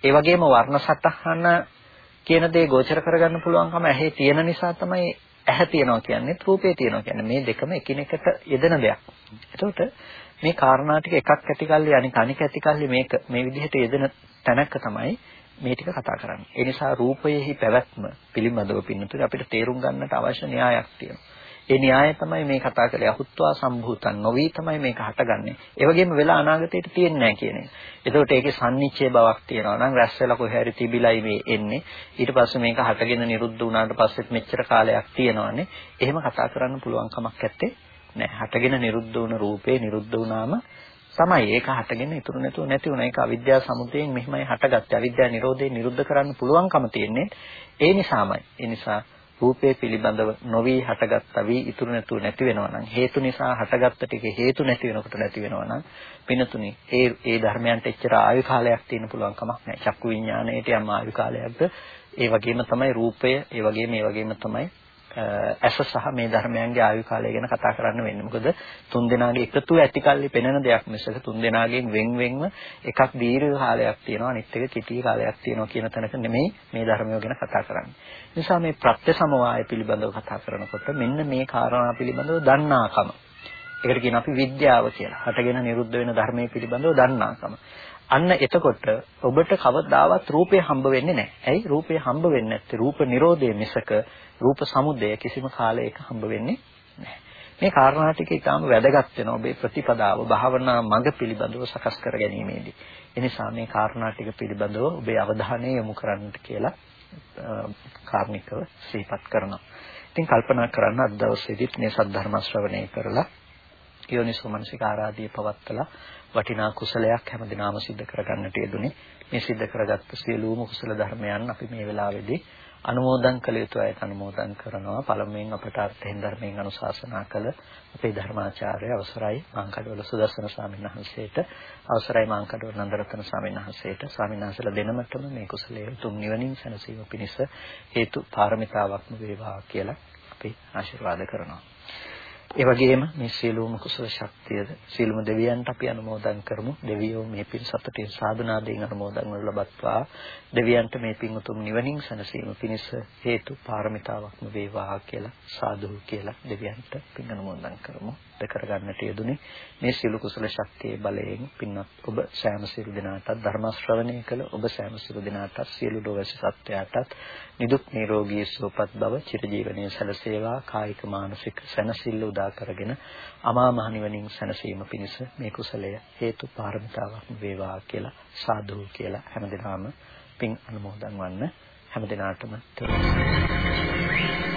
ඒ වගේම වර්ණ සතහන කියන දේ ගෝචර කරගන්න පුළුවන්කම ඇහි තියෙන නිසා තමයි ඇහැ තියනවා කියන්නේ රූපේ තියනවා කියන්නේ මේ දෙකම එකිනෙකට යෙදෙන දෙයක්. එතකොට මේ කාරණා ටික එකක් ඇතිකල්ලි අනික අනික ඇතිකල්ලි මේක මේ විදිහට යෙදෙන තැනක තමයි මේ ටික කතා කරන්නේ. ඒ නිසා රූපයෙහි පැවැත්ම පිළිබඳව පින්නතුනේ අපිට තේරුම් ගන්නට අවශ්‍ය න්‍යායක් තියෙනවා. ඒ න්‍යාය තමයි මේ කතා කරේ අහුත්වා සම්භූතන් නොවි තමයි මේක හටගන්නේ. ඒ වගේම වෙලා අනාගතයට තියෙන්නේ නැහැ කියන එක. එතකොට ඒකේ සම්නිච්ඡේ බවක් තියෙනවා නම් රැස් වෙලා කොහේ හරි තිබිලයි මේ එන්නේ. ඊට පස්සේ මේක හටගෙන නිරුද්ධ වුණාට පස්සෙත් මෙච්චර කාලයක් තියෙනවානේ. එහෙම කතා කරන්න පුළුවන් කමක් නැත්තේ. නෑ. හටගෙන නිරුද්ධ වුණ රූපේ නිරුද්ධ වුණාම තමයි ඒක හටගෙන ඉතුරු නැතුව නැති වුණා. ඒක අවිද්‍යාව සමුදයෙන් මෙහිමයි හටගත්තේ. අවිද්‍යාව නිරෝධයෙන් නිරුද්ධ කරන්න පුළුවන්කම තියෙන්නේ ඒ නිසාමයි. ඒ නිසා රූපේ පිළිබඳව නොවි හටගත්තා වී ඉතුරු නැතුව නැති වෙනවා නම් හේතු නිසා හටගත්ත ටික හේතු නැති වෙනකොට නැති වෙනවා නම් පිනතුනි ඒ ඒ ධර්මයන්ට එච්චර ආයු කාලයක් තියෙන පුළුවන් කමක් නැහැ චක්කු විඥාණයට යම් ආයු කාලයක්ද ඒ වගේම තමයි රූපය ඒ වගේම ඒ වගේම තමයි ඇස සහ මේ ධර්මයන්ගේ ආයු කාලය ගැන කතා කරන්න වෙන්නේ. මොකද තුන් දෙනාගේ එකතු ඇති කල්ලි පෙනෙන දෙයක් මිසක තුන් දෙනාගෙන් වෙන් වෙන්ව එකක් දීර්ඝ කාලයක් තියෙනවා අනිත් එක කෙටි කාලයක් තියෙනවා කියන තැනක නෙමෙයි මේ ධර්මය ගැන කතා කරන්නේ. නිසා මේ ප්‍රත්‍ය සමவாய පිළිබඳව කතා කරනකොට මෙන්න මේ කාරණා පිළිබඳව දන්නාකම. ඒකට කියන අපි විද්‍යාව කියලා. හටගෙන නිරුද්ධ වෙන ධර්මයේ පිළිබඳව දන්නාකම. අන්න එතකොට ඔබට කවදාවත් රූපය හම්බ වෙන්නේ නැහැ. ඇයි? රූපය හම්බ වෙන්නේ නැත්තේ රූප නිරෝධය මිසක රූප සමුදය කිසිම කාලයක හම්බ වෙන්නේ නැහැ. මේ කාරණා ටික ඊටාම වැදගත් වෙනවා ඔබේ ප්‍රතිපදාව භාවනා මඟ පිළිබඳව සකස් කර ගැනීමේදී. එනිසා මේ කාරණා ටික පිළිබඳව ඔබේ අවධානය යොමු කරන්නට කියලා කාර්මිකව සිහිපත් කරනවා. ඉතින් කල්පනා කරන්න අද දවසේදීත් මේ සද්ධර්ම ශ්‍රවණය කරලා යෝනිසෝ මනසික ආරාධිය පවත්තලා වටිනා කුසලයක් හැමදිනම සිද්ධ කරගන්නට යෙදුනේ. මේ සිද්ධ කරගත්ත සියලුම කුසල ධර්මයන් අපි මේ වෙලාවේදී අනුමෝදන් කළ යුතු අයට අනුමෝදන් කරනවා. පළමුවෙන් අපට අර්ථයෙන් ධර්මයෙන් අනුශාසනා කළ අපේ ධර්මාචාර්ය අවසරයි මාංකඩවල සුදස්සන ස්වාමීන් වහන්සේට අවසරයි මාංකඩවල නන්දරත්න ස්වාමීන් වහන්සේට ස්වාමීන් වහන්සේලා දෙනමතම මේ කුසලයේ උතුම් නිවනින් සැනසීම පිණිස හේතු පාරමිතාවක්ම වේවා කියලා අපි ආශිර්වාද කරනවා. ඒ වගේම මේ සියලුම කුසල ශක්තියද සියලුම දෙවියන්ට අපි අනුමෝදන් කරමු. දෙවියෝ මේ පින් සතුටින් සාධනාදයෙන් අනුමෝදන් වනු ලබත්වා. දෙවියන්ට මේ පින් උතුම් නිවනින් සැනසීම පිණිස හේතු පාරමිතාවක්ම වේවා කියලා සාදු කියලා දෙවියන්ට පින් අනුමෝදන් කරමු. කරගන්නට යෙදුනේ මේ සියලු කුසල ශක්තියේ බලයෙන් පින්වත් ඔබ සෑම සියලු දෙනාටත් ධර්ම ශ්‍රවණය කළ ඔබ සෑම සියලු දෙනාටත් සියලු ලෝකස සත්‍යයටත් නිදුක් නිරෝගී සුවපත් බව චිරජීවනයේ සැලසේවා. කායික මානසික සැනසෙල්ල උදා කරගෙන අමා මහ නිවනින් සැනසීම පිණිස මේ කුසලය හේතු පාරමිතාවක් වේවා කියලා සාදු කියලා හැමදෙනාම පින් අනුමෝදන් වන්න. හැමදෙනාටම තෙරුවන්